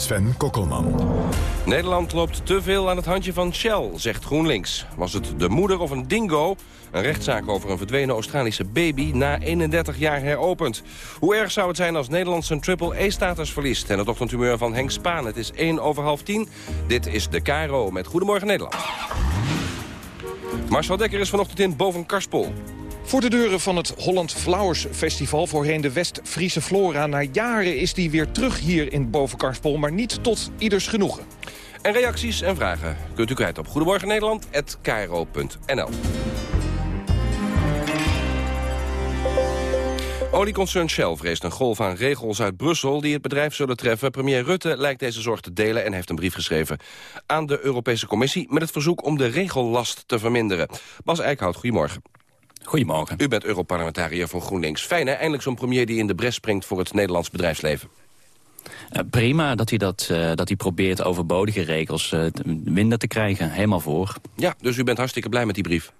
Sven Kokkelman. Nederland loopt te veel aan het handje van Shell, zegt GroenLinks. Was het de moeder of een dingo? Een rechtszaak over een verdwenen Australische baby na 31 jaar heropend. Hoe erg zou het zijn als Nederland zijn triple-A-status verliest? En het ochtendhumeur van Henk Spaan. Het is 1 over half 10. Dit is de Caro met Goedemorgen Nederland. Marcel Dekker is vanochtend in Boven Karspol. Voor de deuren van het Holland Flowers Festival, voorheen de West-Friese Flora... na jaren is die weer terug hier in Bovenkarspol, maar niet tot ieders genoegen. En reacties en vragen kunt u kwijt op Goedemorgen Nederland@kro.nl. Olieconcern Shell vreest een golf aan regels uit Brussel die het bedrijf zullen treffen. Premier Rutte lijkt deze zorg te delen en heeft een brief geschreven aan de Europese Commissie met het verzoek om de regellast te verminderen. Bas Eickhout, goedemorgen. Goedemorgen. U bent Europarlementariër voor GroenLinks. Fijn hè, eindelijk zo'n premier die in de bres springt voor het Nederlands bedrijfsleven. Uh, prima dat hij, dat, uh, dat hij probeert overbodige regels uh, minder te krijgen. Helemaal voor. Ja, dus u bent hartstikke blij met die brief.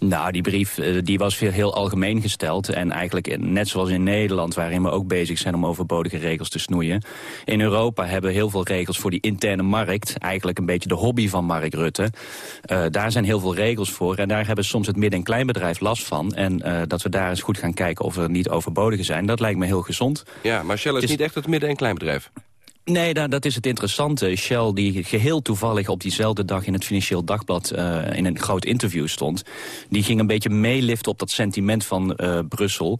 Nou, die brief uh, die was veel heel algemeen gesteld. En eigenlijk net zoals in Nederland, waarin we ook bezig zijn om overbodige regels te snoeien. In Europa hebben we heel veel regels voor die interne markt. Eigenlijk een beetje de hobby van Mark Rutte. Uh, daar zijn heel veel regels voor. En daar hebben soms het midden- en kleinbedrijf last van. En uh, dat we daar eens goed gaan kijken of er niet overbodige zijn. Dat lijkt me heel gezond. Ja, maar Shell is, is niet echt het midden- en kleinbedrijf. Nee, dat, dat is het interessante. Shell, die geheel toevallig op diezelfde dag in het Financieel Dagblad uh, in een groot interview stond, die ging een beetje meeliften op dat sentiment van uh, Brussel.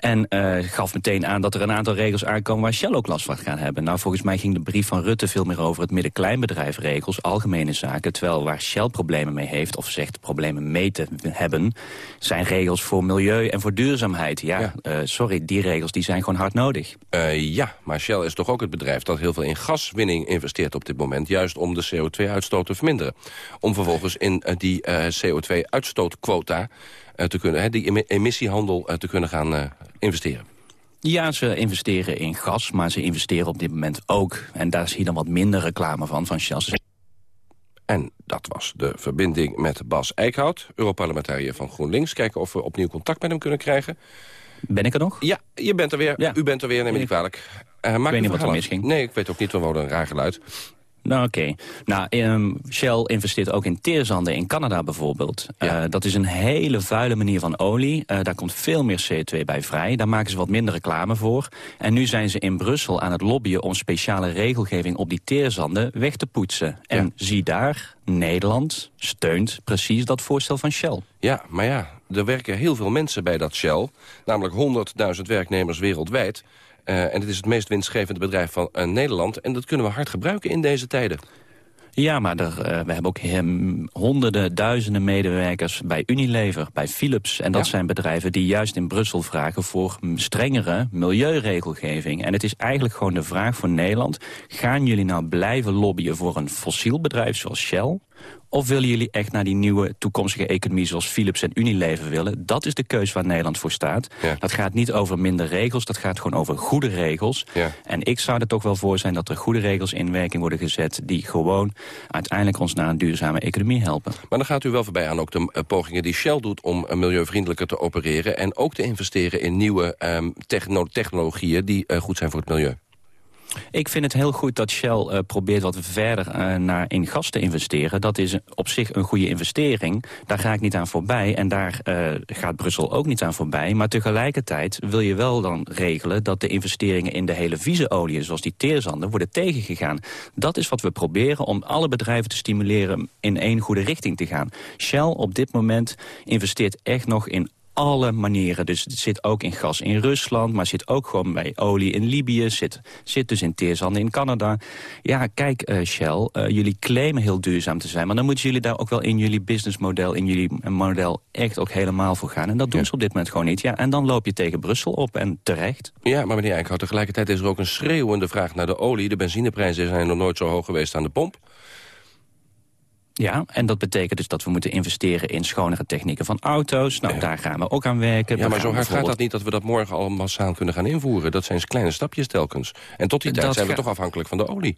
En uh, gaf meteen aan dat er een aantal regels aankomen waar Shell ook last van gaat hebben. Nou, volgens mij ging de brief van Rutte veel meer over het midden-kleinbedrijfregels, algemene zaken. Terwijl waar Shell problemen mee heeft, of zegt problemen mee te hebben, zijn regels voor milieu en voor duurzaamheid. Ja, ja. sorry, die regels die zijn gewoon hard nodig. ja, maar Shell is toch ook het bedrijf dat heel veel in gaswinning investeert op dit moment. Juist om de CO2-uitstoot te verminderen. Om vervolgens in uh, die uh, CO2-uitstootquota uh, te kunnen, die emissiehandel te kunnen gaan investeren. Ja, ze investeren in gas, maar ze investeren op dit moment ook. En daar zie je dan wat minder reclame van, van Shell. En dat was de verbinding met Bas Eickhout, Europarlementariër van GroenLinks. Kijken of we opnieuw contact met hem kunnen krijgen. Ben ik er nog? Ja, je bent er weer. Ja. U bent er weer, neem ik niet kwalijk. Uh, ik weet niet wat er misging. Nee, ik weet ook niet, we houden een raar geluid. Nou, oké. Okay. Nou, um, Shell investeert ook in teerzanden in Canada bijvoorbeeld. Ja. Uh, dat is een hele vuile manier van olie. Uh, daar komt veel meer CO2 bij vrij. Daar maken ze wat minder reclame voor. En nu zijn ze in Brussel aan het lobbyen om speciale regelgeving op die teerzanden weg te poetsen. En ja. zie daar, Nederland steunt precies dat voorstel van Shell. Ja, maar ja, er werken heel veel mensen bij dat Shell. Namelijk 100.000 werknemers wereldwijd. Uh, en het is het meest winstgevende bedrijf van uh, Nederland. En dat kunnen we hard gebruiken in deze tijden. Ja, maar er, uh, we hebben ook hem, honderden, duizenden medewerkers bij Unilever, bij Philips. En dat ja. zijn bedrijven die juist in Brussel vragen voor strengere milieuregelgeving. En het is eigenlijk gewoon de vraag voor Nederland. Gaan jullie nou blijven lobbyen voor een fossiel bedrijf zoals Shell? Of willen jullie echt naar die nieuwe toekomstige economie zoals Philips en Unilever willen? Dat is de keuze waar Nederland voor staat. Dat gaat niet over minder regels, dat gaat gewoon over goede regels. En ik zou er toch wel voor zijn dat er goede regels in werking worden gezet... die gewoon uiteindelijk ons naar een duurzame economie helpen. Maar dan gaat u wel voorbij aan ook de uh, pogingen die Shell doet... om uh, milieuvriendelijker te opereren en ook te investeren in nieuwe um, techno technologieën... die uh, goed zijn voor het milieu. Ik vind het heel goed dat Shell uh, probeert wat verder uh, naar in gas te investeren. Dat is op zich een goede investering. Daar ga ik niet aan voorbij en daar uh, gaat Brussel ook niet aan voorbij. Maar tegelijkertijd wil je wel dan regelen dat de investeringen in de hele vieze oliën, zoals die teerzanden, worden tegengegaan. Dat is wat we proberen om alle bedrijven te stimuleren in één goede richting te gaan. Shell op dit moment investeert echt nog in alle manieren. Dus het zit ook in gas in Rusland, maar zit ook gewoon bij olie in Libië, zit, zit dus in teerzanden in Canada. Ja, kijk uh, Shell, uh, jullie claimen heel duurzaam te zijn, maar dan moeten jullie daar ook wel in jullie businessmodel, in jullie model echt ook helemaal voor gaan. En dat doen ja. ze op dit moment gewoon niet. Ja, en dan loop je tegen Brussel op en terecht. Ja, maar meneer Eickhout, tegelijkertijd is er ook een schreeuwende vraag naar de olie. De benzineprijzen zijn nog nooit zo hoog geweest aan de pomp. Ja, en dat betekent dus dat we moeten investeren in schonere technieken van auto's. Nou, ja. daar gaan we ook aan werken. Ja, maar zo hard bijvoorbeeld... gaat dat niet dat we dat morgen al massaal kunnen gaan invoeren. Dat zijn kleine stapjes telkens. En tot die tijd dat zijn we toch afhankelijk van de olie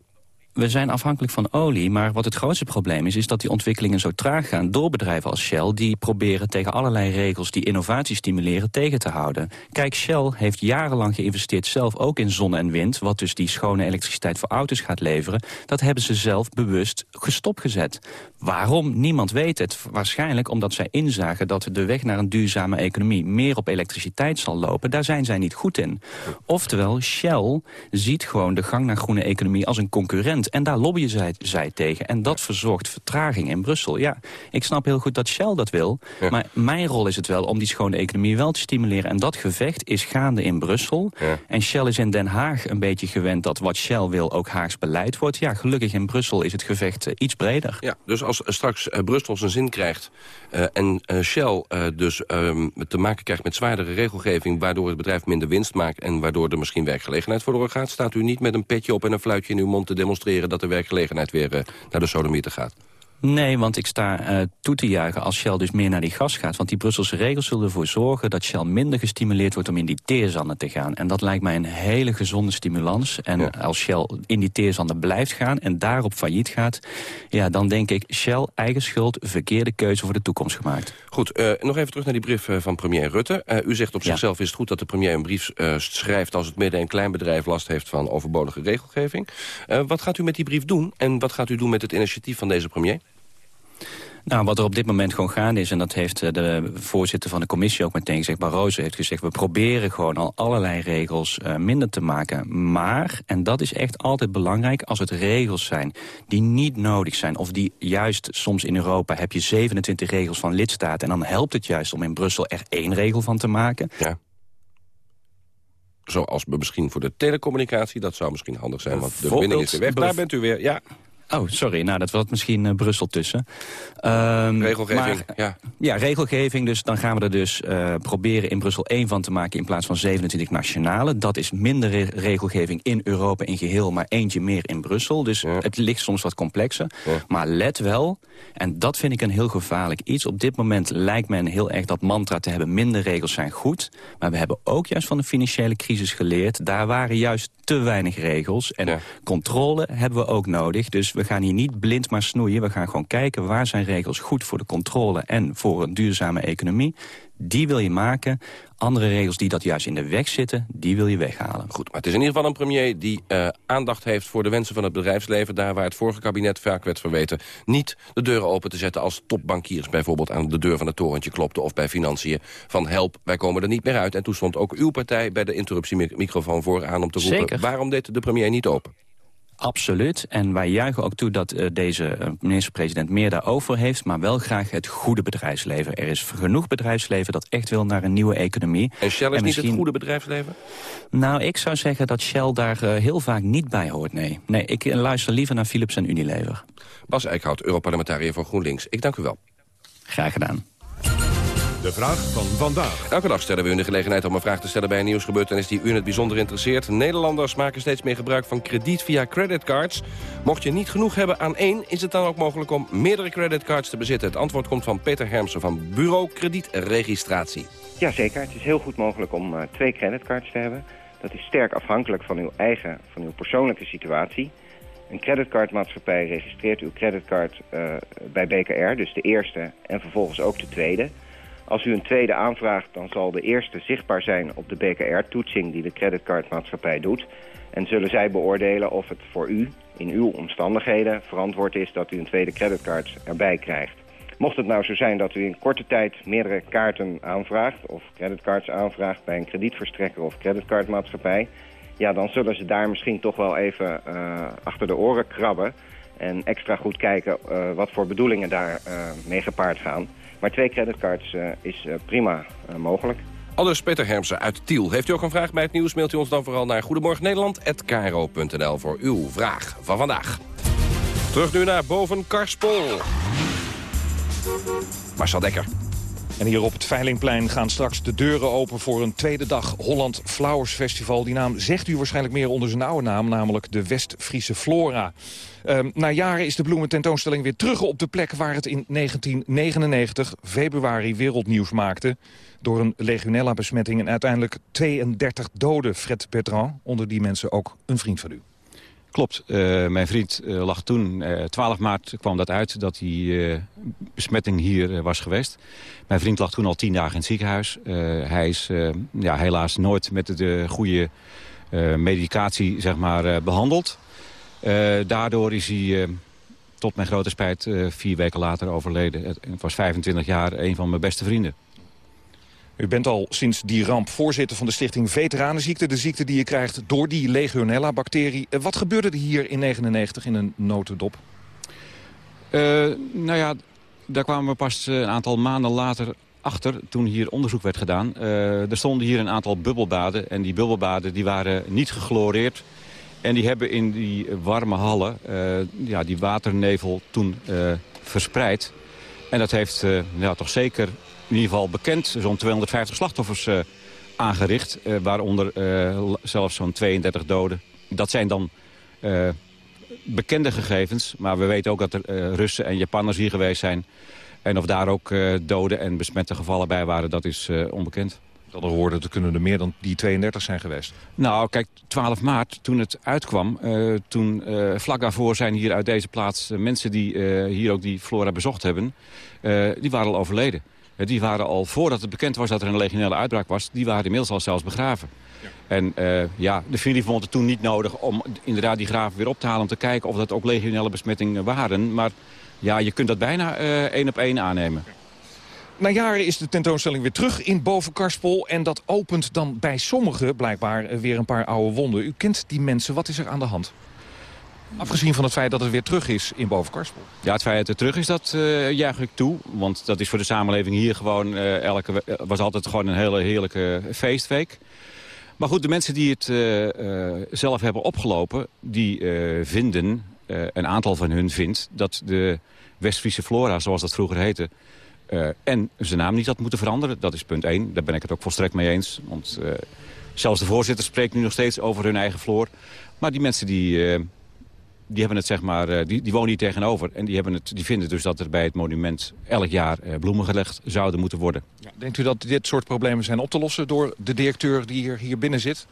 we zijn afhankelijk van olie, maar wat het grootste probleem is... is dat die ontwikkelingen zo traag gaan door bedrijven als Shell... die proberen tegen allerlei regels die innovatie stimuleren tegen te houden. Kijk, Shell heeft jarenlang geïnvesteerd zelf ook in zon en wind... wat dus die schone elektriciteit voor auto's gaat leveren. Dat hebben ze zelf bewust gestopgezet. Waarom? Niemand weet het. Waarschijnlijk omdat zij inzagen dat de weg naar een duurzame economie... meer op elektriciteit zal lopen. Daar zijn zij niet goed in. Oftewel, Shell ziet gewoon de gang naar groene economie als een concurrent en daar lobbyen zij, zij tegen. En dat verzorgt vertraging in Brussel. Ja, ik snap heel goed dat Shell dat wil. Ja. Maar mijn rol is het wel om die schone economie wel te stimuleren. En dat gevecht is gaande in Brussel. Ja. En Shell is in Den Haag een beetje gewend dat wat Shell wil ook Haags beleid wordt. Ja, gelukkig in Brussel is het gevecht uh, iets breder. Ja, dus als straks uh, Brussel zijn zin krijgt... en Shell dus um, te maken krijgt met zwaardere regelgeving... waardoor het bedrijf minder winst maakt... en waardoor er misschien werkgelegenheid verloren gaat... staat u niet met een petje op en een fluitje in uw mond te demonstreren dat de werkgelegenheid weer naar de sodomieter gaat? Nee, want ik sta uh, toe te juichen als Shell dus meer naar die gas gaat. Want die Brusselse regels zullen ervoor zorgen dat Shell minder gestimuleerd wordt om in die teerzanden te gaan. En dat lijkt mij een hele gezonde stimulans. En ja. als Shell in die teerzanden blijft gaan en daarop failliet gaat... ja, dan denk ik Shell eigen schuld, verkeerde keuze voor de toekomst gemaakt. Goed, uh, nog even terug naar die brief uh, van premier Rutte. Uh, u zegt op ja. zichzelf is het goed dat de premier een brief schrijft... als het midden- en kleinbedrijf last heeft van overbodige regelgeving. wat gaat u met die brief doen en wat gaat u doen met het initiatief van deze premier? Nou, wat er op dit moment gewoon gaande is... en dat heeft de voorzitter van de commissie ook meteen gezegd... Barroso heeft gezegd, we proberen gewoon al allerlei regels uh, minder te maken. Maar, en dat is echt altijd belangrijk... als het regels zijn die niet nodig zijn... of die juist soms in Europa heb je 27 regels van lidstaten... en dan helpt het juist om in Brussel er één regel van te maken... Ja zoals misschien voor de telecommunicatie. Dat zou misschien handig zijn, want de verbinding is er weg. Daar bent u weer, ja. Oh, sorry. Nou, dat was misschien uh, Brussel tussen. Um, regelgeving, maar, ja. Ja, regelgeving. Dus dan gaan we er dus uh, proberen in Brussel één van te maken... in plaats van 27 nationale. Dat is minder re regelgeving in Europa in geheel... maar eentje meer in Brussel. Dus ja. het ligt soms wat complexer. Ja. Maar let wel, en dat vind ik een heel gevaarlijk iets... op dit moment lijkt men heel erg dat mantra te hebben... minder regels zijn goed. Maar we hebben ook juist van de financiële crisis geleerd... daar waren juist te weinig regels. En ja. controle hebben we ook nodig. Dus we gaan hier niet blind maar snoeien. We gaan gewoon kijken waar zijn regels goed voor de controle... en voor een duurzame economie. Die wil je maken. Andere regels die dat juist in de weg zitten, die wil je weghalen. Goed, maar het is in ieder geval een premier die uh, aandacht heeft... voor de wensen van het bedrijfsleven. Daar waar het vorige kabinet vaak werd verweten... niet de deuren open te zetten als topbankiers... bijvoorbeeld aan de deur van het torentje klopten... of bij financiën van help, wij komen er niet meer uit. En toen stond ook uw partij bij de interruptiemicrofoon vooraan om te roepen... Zeker. waarom deed de premier niet open? Absoluut. En wij juichen ook toe dat uh, deze uh, minister-president meer daarover heeft... maar wel graag het goede bedrijfsleven. Er is genoeg bedrijfsleven dat echt wil naar een nieuwe economie. En Shell is en misschien... niet het goede bedrijfsleven? Nou, ik zou zeggen dat Shell daar uh, heel vaak niet bij hoort, nee. Nee, ik luister liever naar Philips en Unilever. Bas Eickhout, Europarlementariër voor GroenLinks. Ik dank u wel. Graag gedaan. De vraag van vandaag. Elke dag stellen we u de gelegenheid om een vraag te stellen bij een nieuwsgebeurtenis die u in het bijzonder interesseert. Nederlanders maken steeds meer gebruik van krediet via creditcards. Mocht je niet genoeg hebben aan één, is het dan ook mogelijk om meerdere creditcards te bezitten? Het antwoord komt van Peter Hermsen van Bureau Kredietregistratie. Jazeker, het is heel goed mogelijk om uh, twee creditcards te hebben. Dat is sterk afhankelijk van uw eigen, van uw persoonlijke situatie. Een creditcardmaatschappij registreert uw creditcard uh, bij BKR, dus de eerste en vervolgens ook de tweede. Als u een tweede aanvraagt, dan zal de eerste zichtbaar zijn op de BKR-toetsing die de creditcardmaatschappij doet. En zullen zij beoordelen of het voor u, in uw omstandigheden, verantwoord is dat u een tweede creditcard erbij krijgt. Mocht het nou zo zijn dat u in korte tijd meerdere kaarten aanvraagt... of creditcards aanvraagt bij een kredietverstrekker of creditcardmaatschappij... ja, dan zullen ze daar misschien toch wel even uh, achter de oren krabben... en extra goed kijken uh, wat voor bedoelingen daar uh, mee gepaard gaan. Maar twee creditcards is prima mogelijk. Aldus Peter Hermsen uit Tiel. Heeft u ook een vraag bij het nieuws, mailt u ons dan vooral naar goedemorgennederland.kro.nl voor uw vraag van vandaag. Terug nu naar boven Karspol. Marcel Dekker. En hier op het Veilingplein gaan straks de deuren open voor een tweede dag Holland Flowers Festival. Die naam zegt u waarschijnlijk meer onder zijn oude naam, namelijk de West-Friese Flora. Um, na jaren is de bloemententoonstelling weer terug op de plek waar het in 1999 februari wereldnieuws maakte. Door een legionella-besmetting en uiteindelijk 32 doden. Fred Bertrand, onder die mensen ook een vriend van u. Klopt. Uh, mijn vriend uh, lag toen, uh, 12 maart kwam dat uit, dat die besmetting hier was geweest. Mijn vriend lag toen al tien dagen in het ziekenhuis. hij is ja, helaas nooit met de goede medicatie zeg maar, behandeld. daardoor is hij tot mijn grote spijt vier weken later overleden. Het was 25 jaar een van mijn beste vrienden. U bent al sinds die ramp voorzitter van de stichting Veteranenziekte. De ziekte die je krijgt door die Legionella-bacterie. Wat gebeurde er hier in 99 in een notendop? Uh, nou ja, daar kwamen we pas een aantal maanden later achter toen hier onderzoek werd gedaan. Er stonden hier een aantal bubbelbaden. En die bubbelbaden die waren niet gechloreerd. En die hebben in die warme hallen ja, die waternevel toen verspreid. En dat heeft ja, toch zeker in ieder geval bekend zo'n 250 slachtoffers uh, aangericht. Uh, waaronder uh, zelfs zo'n 32 doden. Dat zijn dan bekende gegevens. Maar we weten ook dat er Russen en Japanners hier geweest zijn. En of daar ook doden en besmette gevallen bij waren, dat is onbekend. Dat er woorden, er kunnen er meer dan die 32 zijn geweest. Nou, kijk, 12 maart, toen het uitkwam... toen vlak daarvoor zijn hier uit deze plaats mensen die hier ook die flora bezocht hebben... die waren al overleden. Die waren al, voordat het bekend was dat er een legionelle uitbraak was... die waren inmiddels al zelfs begraven. Ja. En uh, ja, de familie vond het toen niet nodig om inderdaad die graven weer op te halen... om te kijken of dat ook legionelle besmettingen waren. Maar ja, je kunt dat bijna uh, één op één aannemen. Ja. Na jaren is de tentoonstelling weer terug in Bovenkarspol. En dat opent dan bij sommigen blijkbaar weer een paar oude wonden. U kent die mensen. Wat is er aan de hand? Afgezien van het feit dat het weer terug is in Bovenkarspel. Ja, het feit dat het terug is, dat uh, juich ik toe. Want dat is voor de samenleving hier gewoon... Uh, elke, was altijd gewoon een hele heerlijke feestweek. Maar goed, de mensen die het zelf hebben opgelopen... die vinden, een aantal van hun vindt... dat de West-Friese flora, zoals dat vroeger heette... en zijn naam niet had moeten veranderen. Dat is punt 1. Daar ben ik het ook volstrekt mee eens. Want zelfs de voorzitter spreekt nu nog steeds over hun eigen floor. Maar die mensen die die, hebben het, zeg maar, eh, die, die wonen hier tegenover. En die, hebben het, die vinden dus dat er bij het monument elk jaar eh, bloemen gelegd zouden moeten worden. Ja, denkt u dat dit soort problemen zijn op te lossen door de directeur die hier, hier binnen zit?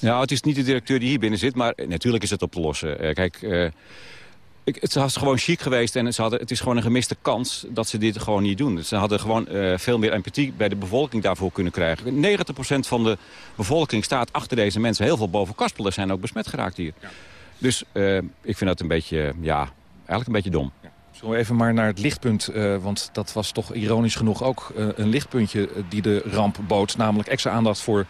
Nou, het is niet de directeur die hier binnen zit, maar natuurlijk is het op te lossen. Kijk, uh, ik, het was gewoon chic geweest en ze hadden, het is gewoon een gemiste kans dat ze dit gewoon niet doen. Ze hadden gewoon uh, veel meer empathie bij de bevolking daarvoor kunnen krijgen. 90% van de bevolking staat achter deze mensen. Heel veel boven Kaspelen zijn ook besmet geraakt hier. Ja. Dus uh, ik vind dat een beetje, ja, eigenlijk een beetje dom. Zullen we even maar naar het lichtpunt, uh, want dat was toch ironisch genoeg ook uh, een lichtpuntje die de ramp bood. Namelijk extra aandacht voor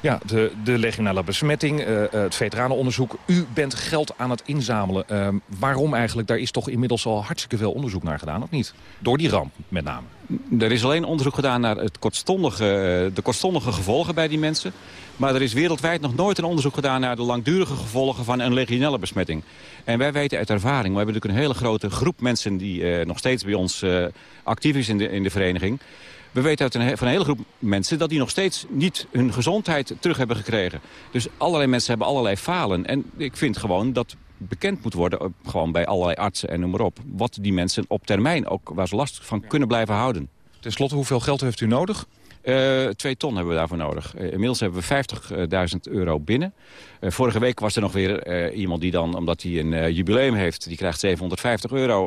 ja, de, de legionelle besmetting, het veteranenonderzoek. U bent geld aan het inzamelen. Waarom eigenlijk? Daar is toch inmiddels al hartstikke veel onderzoek naar gedaan, of niet? Door die ramp met name. Er is alleen onderzoek gedaan naar het kortstondige, de kortstondige gevolgen bij die mensen. Maar er is wereldwijd nog nooit een onderzoek gedaan naar de langdurige gevolgen van een legionelle besmetting. En wij weten uit ervaring, we hebben natuurlijk een hele grote groep mensen die uh, nog steeds bij ons uh, actief is in de, in de vereniging. We weten uit een, van een hele groep mensen dat die nog steeds niet hun gezondheid terug hebben gekregen. Dus allerlei mensen hebben allerlei falen. En ik vind gewoon dat bekend moet worden, eh, gewoon bij allerlei artsen en noem maar op... wat die mensen op termijn ook, waar ze last van kunnen blijven houden. Ten slotte, hoeveel geld heeft u nodig? Uh, twee ton hebben we daarvoor nodig. Uh, inmiddels hebben we 50.000 euro binnen. Uh, vorige week was er nog weer iemand die dan, omdat hij een jubileum heeft... die krijgt 750 euro.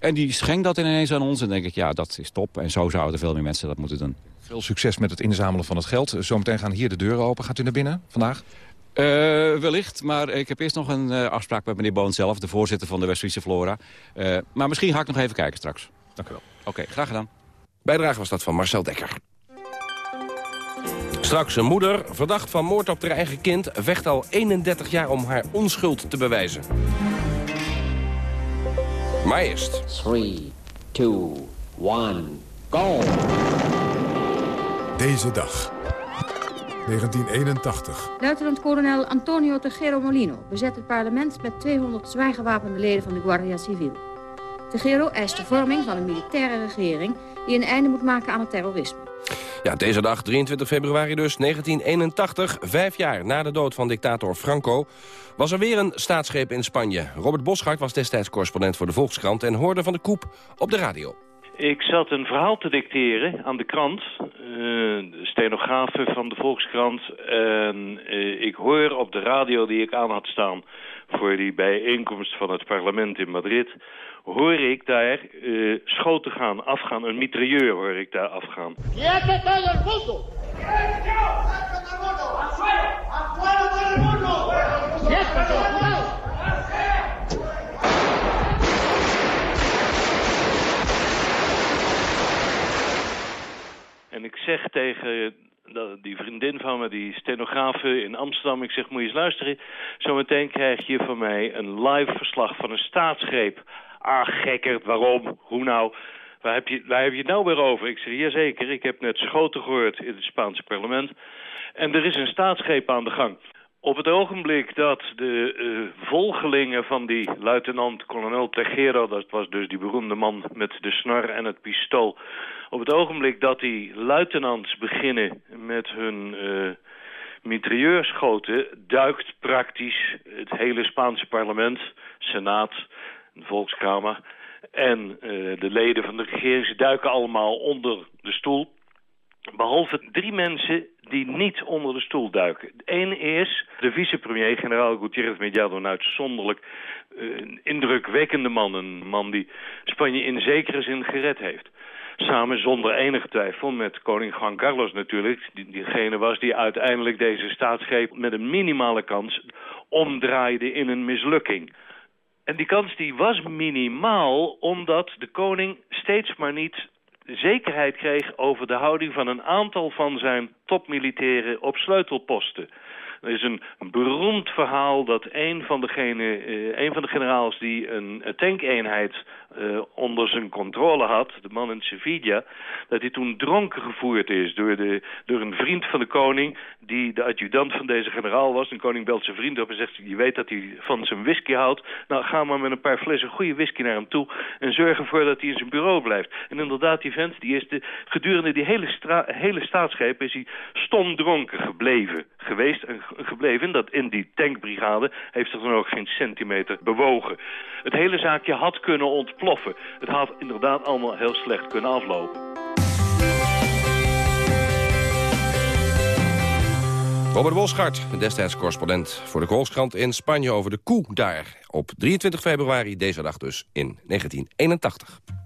en die schenkt dat ineens aan ons. En denk ik, ja, dat is top. En zo zouden veel meer mensen dat moeten doen. Veel succes met het inzamelen van het geld. Zometeen gaan hier de deuren open. Gaat u naar binnen vandaag? Wellicht, maar ik heb eerst nog een afspraak met meneer Boon zelf... de voorzitter van de West-Friese Flora. maar misschien ga ik nog even kijken straks. Dank u wel. Oké, graag gedaan. Bijdrage was dat van Marcel Dekker. Straks een moeder, verdacht van moord op haar eigen kind... vecht al 31 jaar om haar onschuld te bewijzen. Maar eerst... 3, 2, 1, go! Deze dag. 1981. Luitenant-kolonel Antonio Tejero Molino bezet het parlement met 200 zwaar gewapende leden van de Guardia Civil. Tejero eist de vorming van een militaire regering die een einde moet maken aan het terrorisme. Ja, deze dag, 23 februari dus, 1981, vijf jaar na de dood van dictator Franco... was er weer een staatsgreep in Spanje. Robert Boschart was destijds correspondent voor de Volkskrant... en hoorde van de koep op de radio. Ik zat een verhaal te dicteren aan de krant, uh, de stenografe van de Volkskrant. En uh, ik hoor op de radio die ik aan had staan voor die bijeenkomst van het parlement in Madrid hoor ik daar uh, schoten gaan, afgaan. Een mitrailleur hoor ik daar afgaan. En ik zeg tegen die vriendin van me, die stenografe in Amsterdam, ik zeg, moet je eens luisteren. Zometeen krijg je van mij een live verslag van een staatsgreep Ah, gekker, waarom? Hoe nou? Waar heb, je, waar heb je het nou weer over? Ik zeg, jazeker, ik heb net schoten gehoord in het Spaanse parlement. En er is een staatsgreep aan de gang. Op het ogenblik dat de uh, volgelingen van die luitenant-kolonel Tejero... dat was dus die beroemde man met de snor en het pistool... op het ogenblik dat die luitenants beginnen met hun uh, mitrailleurschoten... duikt praktisch het hele Spaanse parlement, senaat de Volkskamer. En uh, de leden van de regering, ze duiken allemaal onder de stoel. Behalve drie mensen die niet onder de stoel duiken. Eén is de vicepremier, generaal Gutierrez Mediado, een uitzonderlijk uh, indrukwekkende man. Een man die Spanje in zekere zin gered heeft. Samen zonder enige twijfel met koning Juan Carlos natuurlijk. Die, diegene was die uiteindelijk deze staatsgreep met een minimale kans omdraaide in een mislukking. En die kans die was minimaal omdat de koning steeds maar niet zekerheid kreeg over de houding van een aantal van zijn topmilitairen op sleutelposten. Er is een beroemd verhaal dat een van, degene, uh, een van de generaals die een tankeenheid uh, onder zijn controle had, de man in Sevilla, dat hij toen dronken gevoerd is door, de, door een vriend van de koning, die de adjudant van deze generaal was. De koning belt zijn vriend op en zegt, je weet dat hij van zijn whisky houdt. Nou, ga maar met een paar flessen goede whisky naar hem toe en zorg ervoor dat hij in zijn bureau blijft. En inderdaad, die vent, die is de, gedurende die hele, hele staatsgreep is hij stom dronken gebleven, geweest en gebleven. Dat in die tankbrigade heeft zich dan ook geen centimeter bewogen. Het hele zaakje had kunnen ontploffen. Het had inderdaad allemaal heel slecht kunnen aflopen. Robert Wolschart, destijds correspondent voor de Volkskrant in Spanje over de koe daar. Op 23 februari, deze dag dus, in 1981.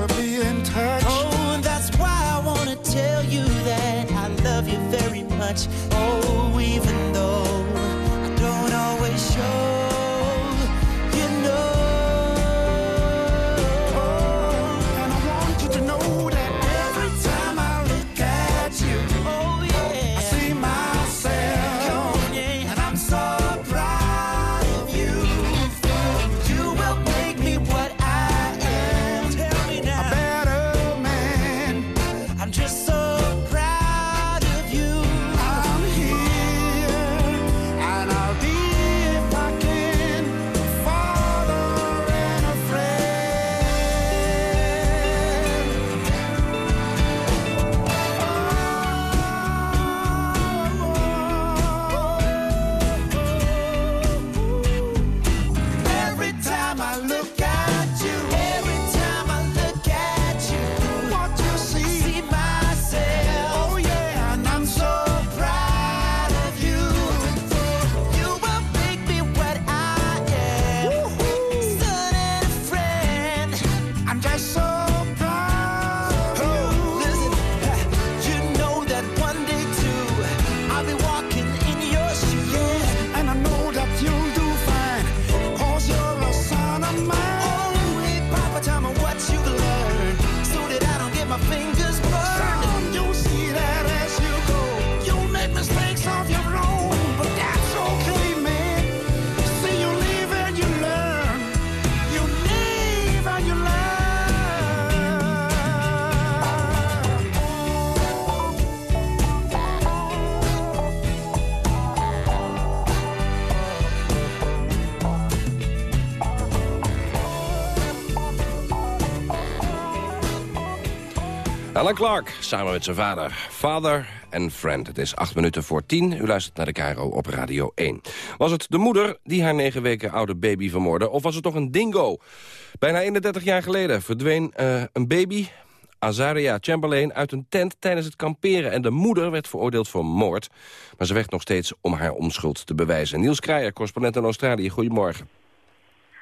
to never be in touch. Oh, and that's why I wanna tell you that I love you very much. Alan Clark, samen met zijn vader. Father and Friend. Het is acht minuten voor tien. U luistert naar de Cairo op Radio 1. Was het de moeder die haar negen weken oude baby vermoordde... of was het toch een dingo? Bijna 31 jaar geleden verdween eh, een baby... Azaria Chamberlain uit een tent tijdens het kamperen... en de moeder werd veroordeeld voor moord. Maar ze vecht nog steeds om haar onschuld te bewijzen. Niels Kreijer, correspondent in Australië. Goedemorgen.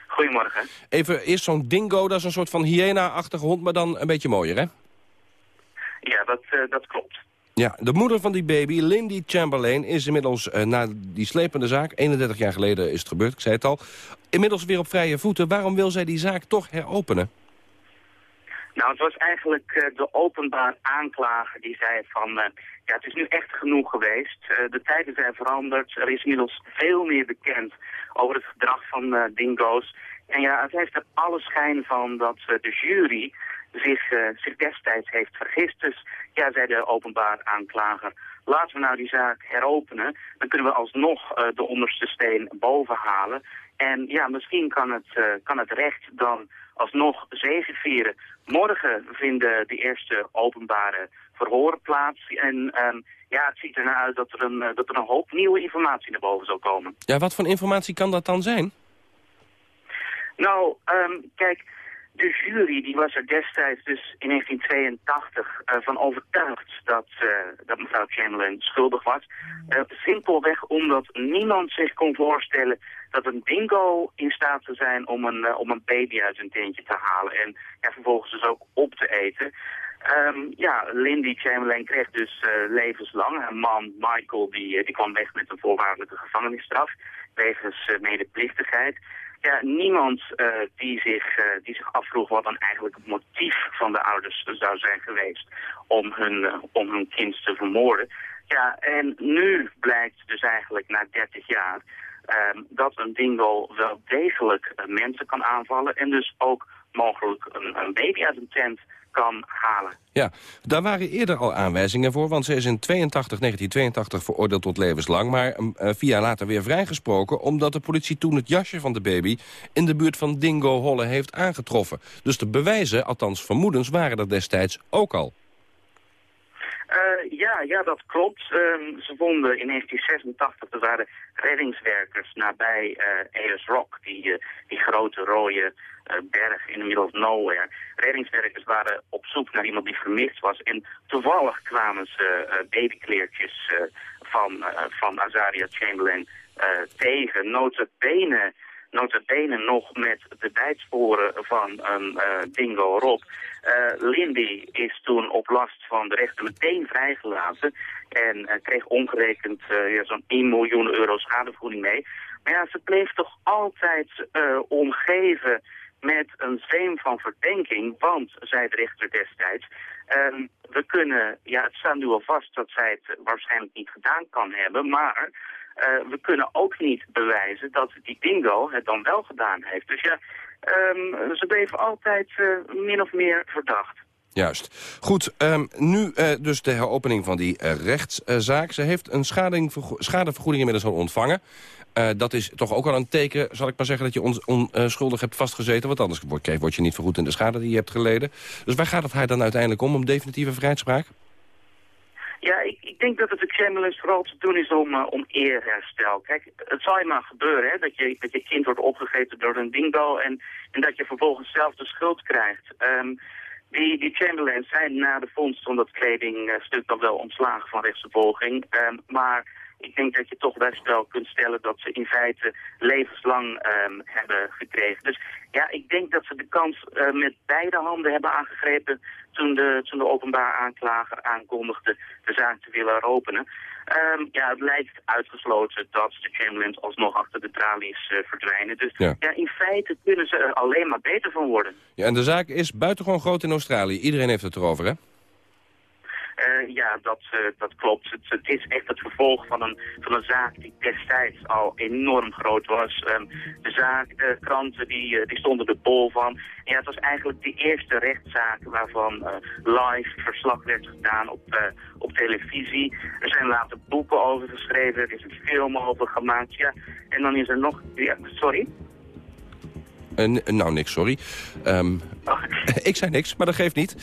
Goedemorgen. Even eerst zo'n dingo, dat is een soort van hyena-achtige hond... maar dan een beetje mooier, hè? Ja, dat, eh, dat klopt. Ja, de moeder van die baby, Lindy Chamberlain, is inmiddels eh, na die slepende zaak... 31 jaar geleden is het gebeurd, ik zei het al... inmiddels weer op vrije voeten. Waarom wil zij die zaak toch heropenen? Nou, het was eigenlijk eh, de openbaar aanklager die zei van... ja, het is nu echt genoeg geweest. De tijden zijn veranderd. Er is inmiddels veel meer bekend over het gedrag van dingo's. En ja, het heeft er alle schijn van dat de jury zich, eh, zich destijds heeft vergist. Dus ja, zei de openbaar aanklager, laten we nou die zaak heropenen. Dan kunnen we alsnog eh, de onderste steen boven halen. En ja, misschien kan het, eh, kan het recht dan alsnog zegevieren. Morgen vinden de eerste openbare verhoren plaats. En ehm, ja, het ziet ernaar uit dat er, een, dat er een hoop nieuwe informatie naar boven zal komen. Ja, wat voor informatie kan dat dan zijn? Nou, ehm, kijk, de jury die was er destijds dus in 1982 eh, van overtuigd dat, eh, dat mevrouw Chamberlain schuldig was. Eh, simpelweg omdat niemand zich kon voorstellen dat een dingo in staat zou zijn om een, om een baby uit een tentje te halen en ja, vervolgens dus ook op te eten. Ehm, ja, Lindy Chamberlain kreeg dus levenslang. Haar man Michael die, die kwam weg met een voorwaardelijke gevangenisstraf wegens medeplichtigheid. Ja, niemand eh, die, zich, eh, die zich afvroeg wat dan eigenlijk het motief van de ouders zou zijn geweest om hun, eh, om hun kind te vermoorden. Ja, en nu blijkt dus eigenlijk na 30 jaar ehm, dat een dingo wel degelijk eh, mensen kan aanvallen en dus ook mogelijk een, een baby uit een tent kan halen. Ja, daar waren eerder al aanwijzingen voor... want ze is in 82, 1982 veroordeeld tot levenslang... maar uh, vier jaar later weer vrijgesproken... omdat de politie toen het jasje van de baby... in de buurt van Dingo Holle heeft aangetroffen. Dus de bewijzen, althans vermoedens, waren er destijds ook al. Uh, ja, ja, dat klopt. Um, ze vonden in 1986, er waren reddingswerkers nabij uh, Rock, die, uh, die grote rode eh, berg in the middle of nowhere. Reddingswerkers waren op zoek naar iemand die vermist was. En toevallig kwamen ze babykleertjes van, van Azaria Chamberlain tegen. Notabene, notabene nog met de bijtsporen van een dingo Rob. Lindy is toen op last van de rechter meteen vrijgelaten. En kreeg omgerekend ja, zo'n 1 miljoen euro schadevergoeding mee. Maar ja, ze bleef toch altijd omgeven met een zweem van verdenking, want, zei de rechter destijds, uh, we kunnen, ja, het staat nu al vast dat zij het waarschijnlijk niet gedaan kan hebben, maar we kunnen ook niet bewijzen dat die dingo het dan wel gedaan heeft. Dus ja, um, ze bleven altijd uh, min of meer verdacht. Juist. Goed, um, nu uh, dus de heropening van die uh, rechtszaak. Ze heeft een schadevergoeding inmiddels al ontvangen. Dat is toch ook wel een teken, zal ik maar zeggen, dat je onschuldig hebt vastgezeten. Want anders word, word je niet vergoed in de schade die je hebt geleden. Dus waar gaat het haar dan uiteindelijk om, om definitieve vrijspraak? Ja, ik, denk dat het de Chamberlains vooral te doen is om, uh, om eerherstel. Kijk, het zal je maar gebeuren, hè, dat je, dat je kind wordt opgegeten door een dingo... en, en dat je vervolgens zelf de schuld krijgt. Um, die, die Chamberlains zijn na de vondst van dat kledingstuk dan wel ontslagen van rechtsvervolging. Um, maar ik denk dat je toch best wel kunt stellen dat ze in feite levenslang um, hebben gekregen. Dus ja, ik denk dat ze de kans uh, met beide handen hebben aangegrepen toen de, toen de openbaar aanklager aankondigde de zaak te willen openen. Um, ja, het lijkt uitgesloten dat de Chamberlains alsnog achter de tralies uh, verdwijnen. Dus ja. ja. in feite kunnen ze er alleen maar beter van worden. Ja, en de zaak is buitengewoon groot in Australië. Iedereen heeft het erover, hè? Uh, ja, dat, uh, dat klopt. Het, het, is echt het vervolg van een, van een zaak die destijds al enorm groot was. Um, de zaak, de kranten, die, die stonden er bol van. Ja, het was eigenlijk de eerste rechtszaak waarvan live verslag werd gedaan op, op televisie. Er zijn later boeken over geschreven, er is een film over gemaakt. Ja. En dan is er nog... Ja, sorry? Uh, nou, niks, sorry. Um, oh. <laughs> ik zei niks, maar dat geeft niet.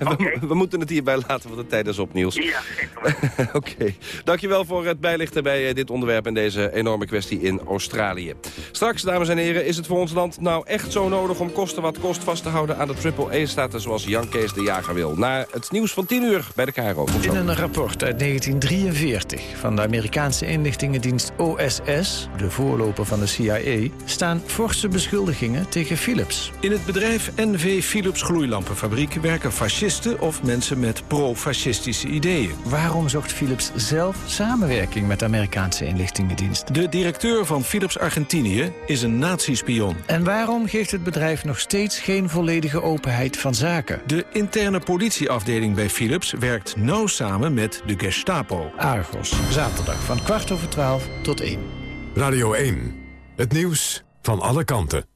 Okay. <laughs> we, we, moeten het hierbij laten, want de tijd is op, Niels. Ja, <laughs> Oké. okay. Dankjewel voor het bijlichten bij uh, dit onderwerp... en deze enorme kwestie in Australië. Straks, dames en heren, is het voor ons land nou echt zo nodig... om kosten wat kost vast te houden aan de triple-A-staten... zoals Jan Kees de Jager wil. Na het nieuws van 10 uur bij de KRO. In een rapport uit 1943 van de Amerikaanse inlichtingendienst OSS... de voorloper van de CIA, staan forse beschuldigingen tegen Philips. In het bedrijf NV Philips Gloeilampenfabriek werken fascisten of mensen met pro-fascistische ideeën. Waarom zocht Philips zelf samenwerking met de Amerikaanse inlichtingendienst? De directeur van Philips Argentinië is een nazispion. En waarom geeft het bedrijf nog steeds geen volledige openheid van zaken? De interne politieafdeling bij Philips werkt nauw samen met de Gestapo. Argos, zaterdag van kwart over twaalf tot één. Radio 1, het nieuws van alle kanten.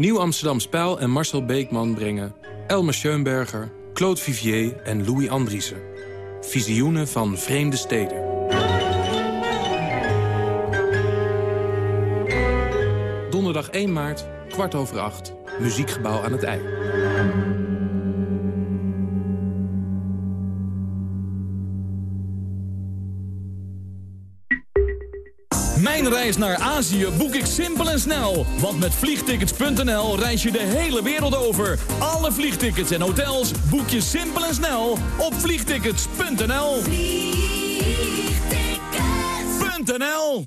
Nieuw Amsterdam Spijl en Marcel Beekman brengen... Elmer Schoenberger, Claude Vivier en Louis Andriessen. Visioenen van vreemde steden. Donderdag 1 maart, kwart over acht. Muziekgebouw aan het IJ. Reis naar Azië boek ik simpel en snel. Want met vliegtickets.nl reis je de hele wereld over. Alle vliegtickets en hotels boek je simpel en snel op vliegtickets.nl. Vliegtickets.nl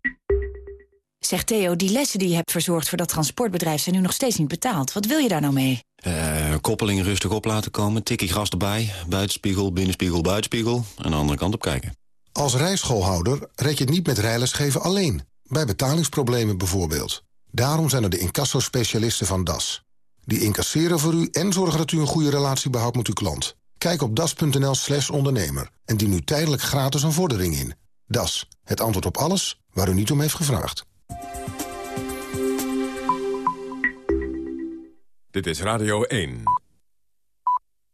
Zeg Theo, die lessen die je hebt verzorgd voor dat transportbedrijf... zijn nu nog steeds niet betaald. Wat wil je daar nou mee? Uh, koppeling rustig op laten komen, tikkie gras erbij... buitenspiegel, binnenspiegel, buitenspiegel... en de andere kant op kijken. Als rijschoolhouder red je het niet met rijlesgeven alleen. Bij betalingsproblemen bijvoorbeeld. Daarom zijn er de incassospecialisten van DAS. Die incasseren voor u en zorgen dat u een goede relatie behoudt met uw klant. Kijk op das.nl slash ondernemer en dien nu tijdelijk gratis een vordering in. DAS, het antwoord op alles waar u niet om heeft gevraagd. Dit is Radio 1.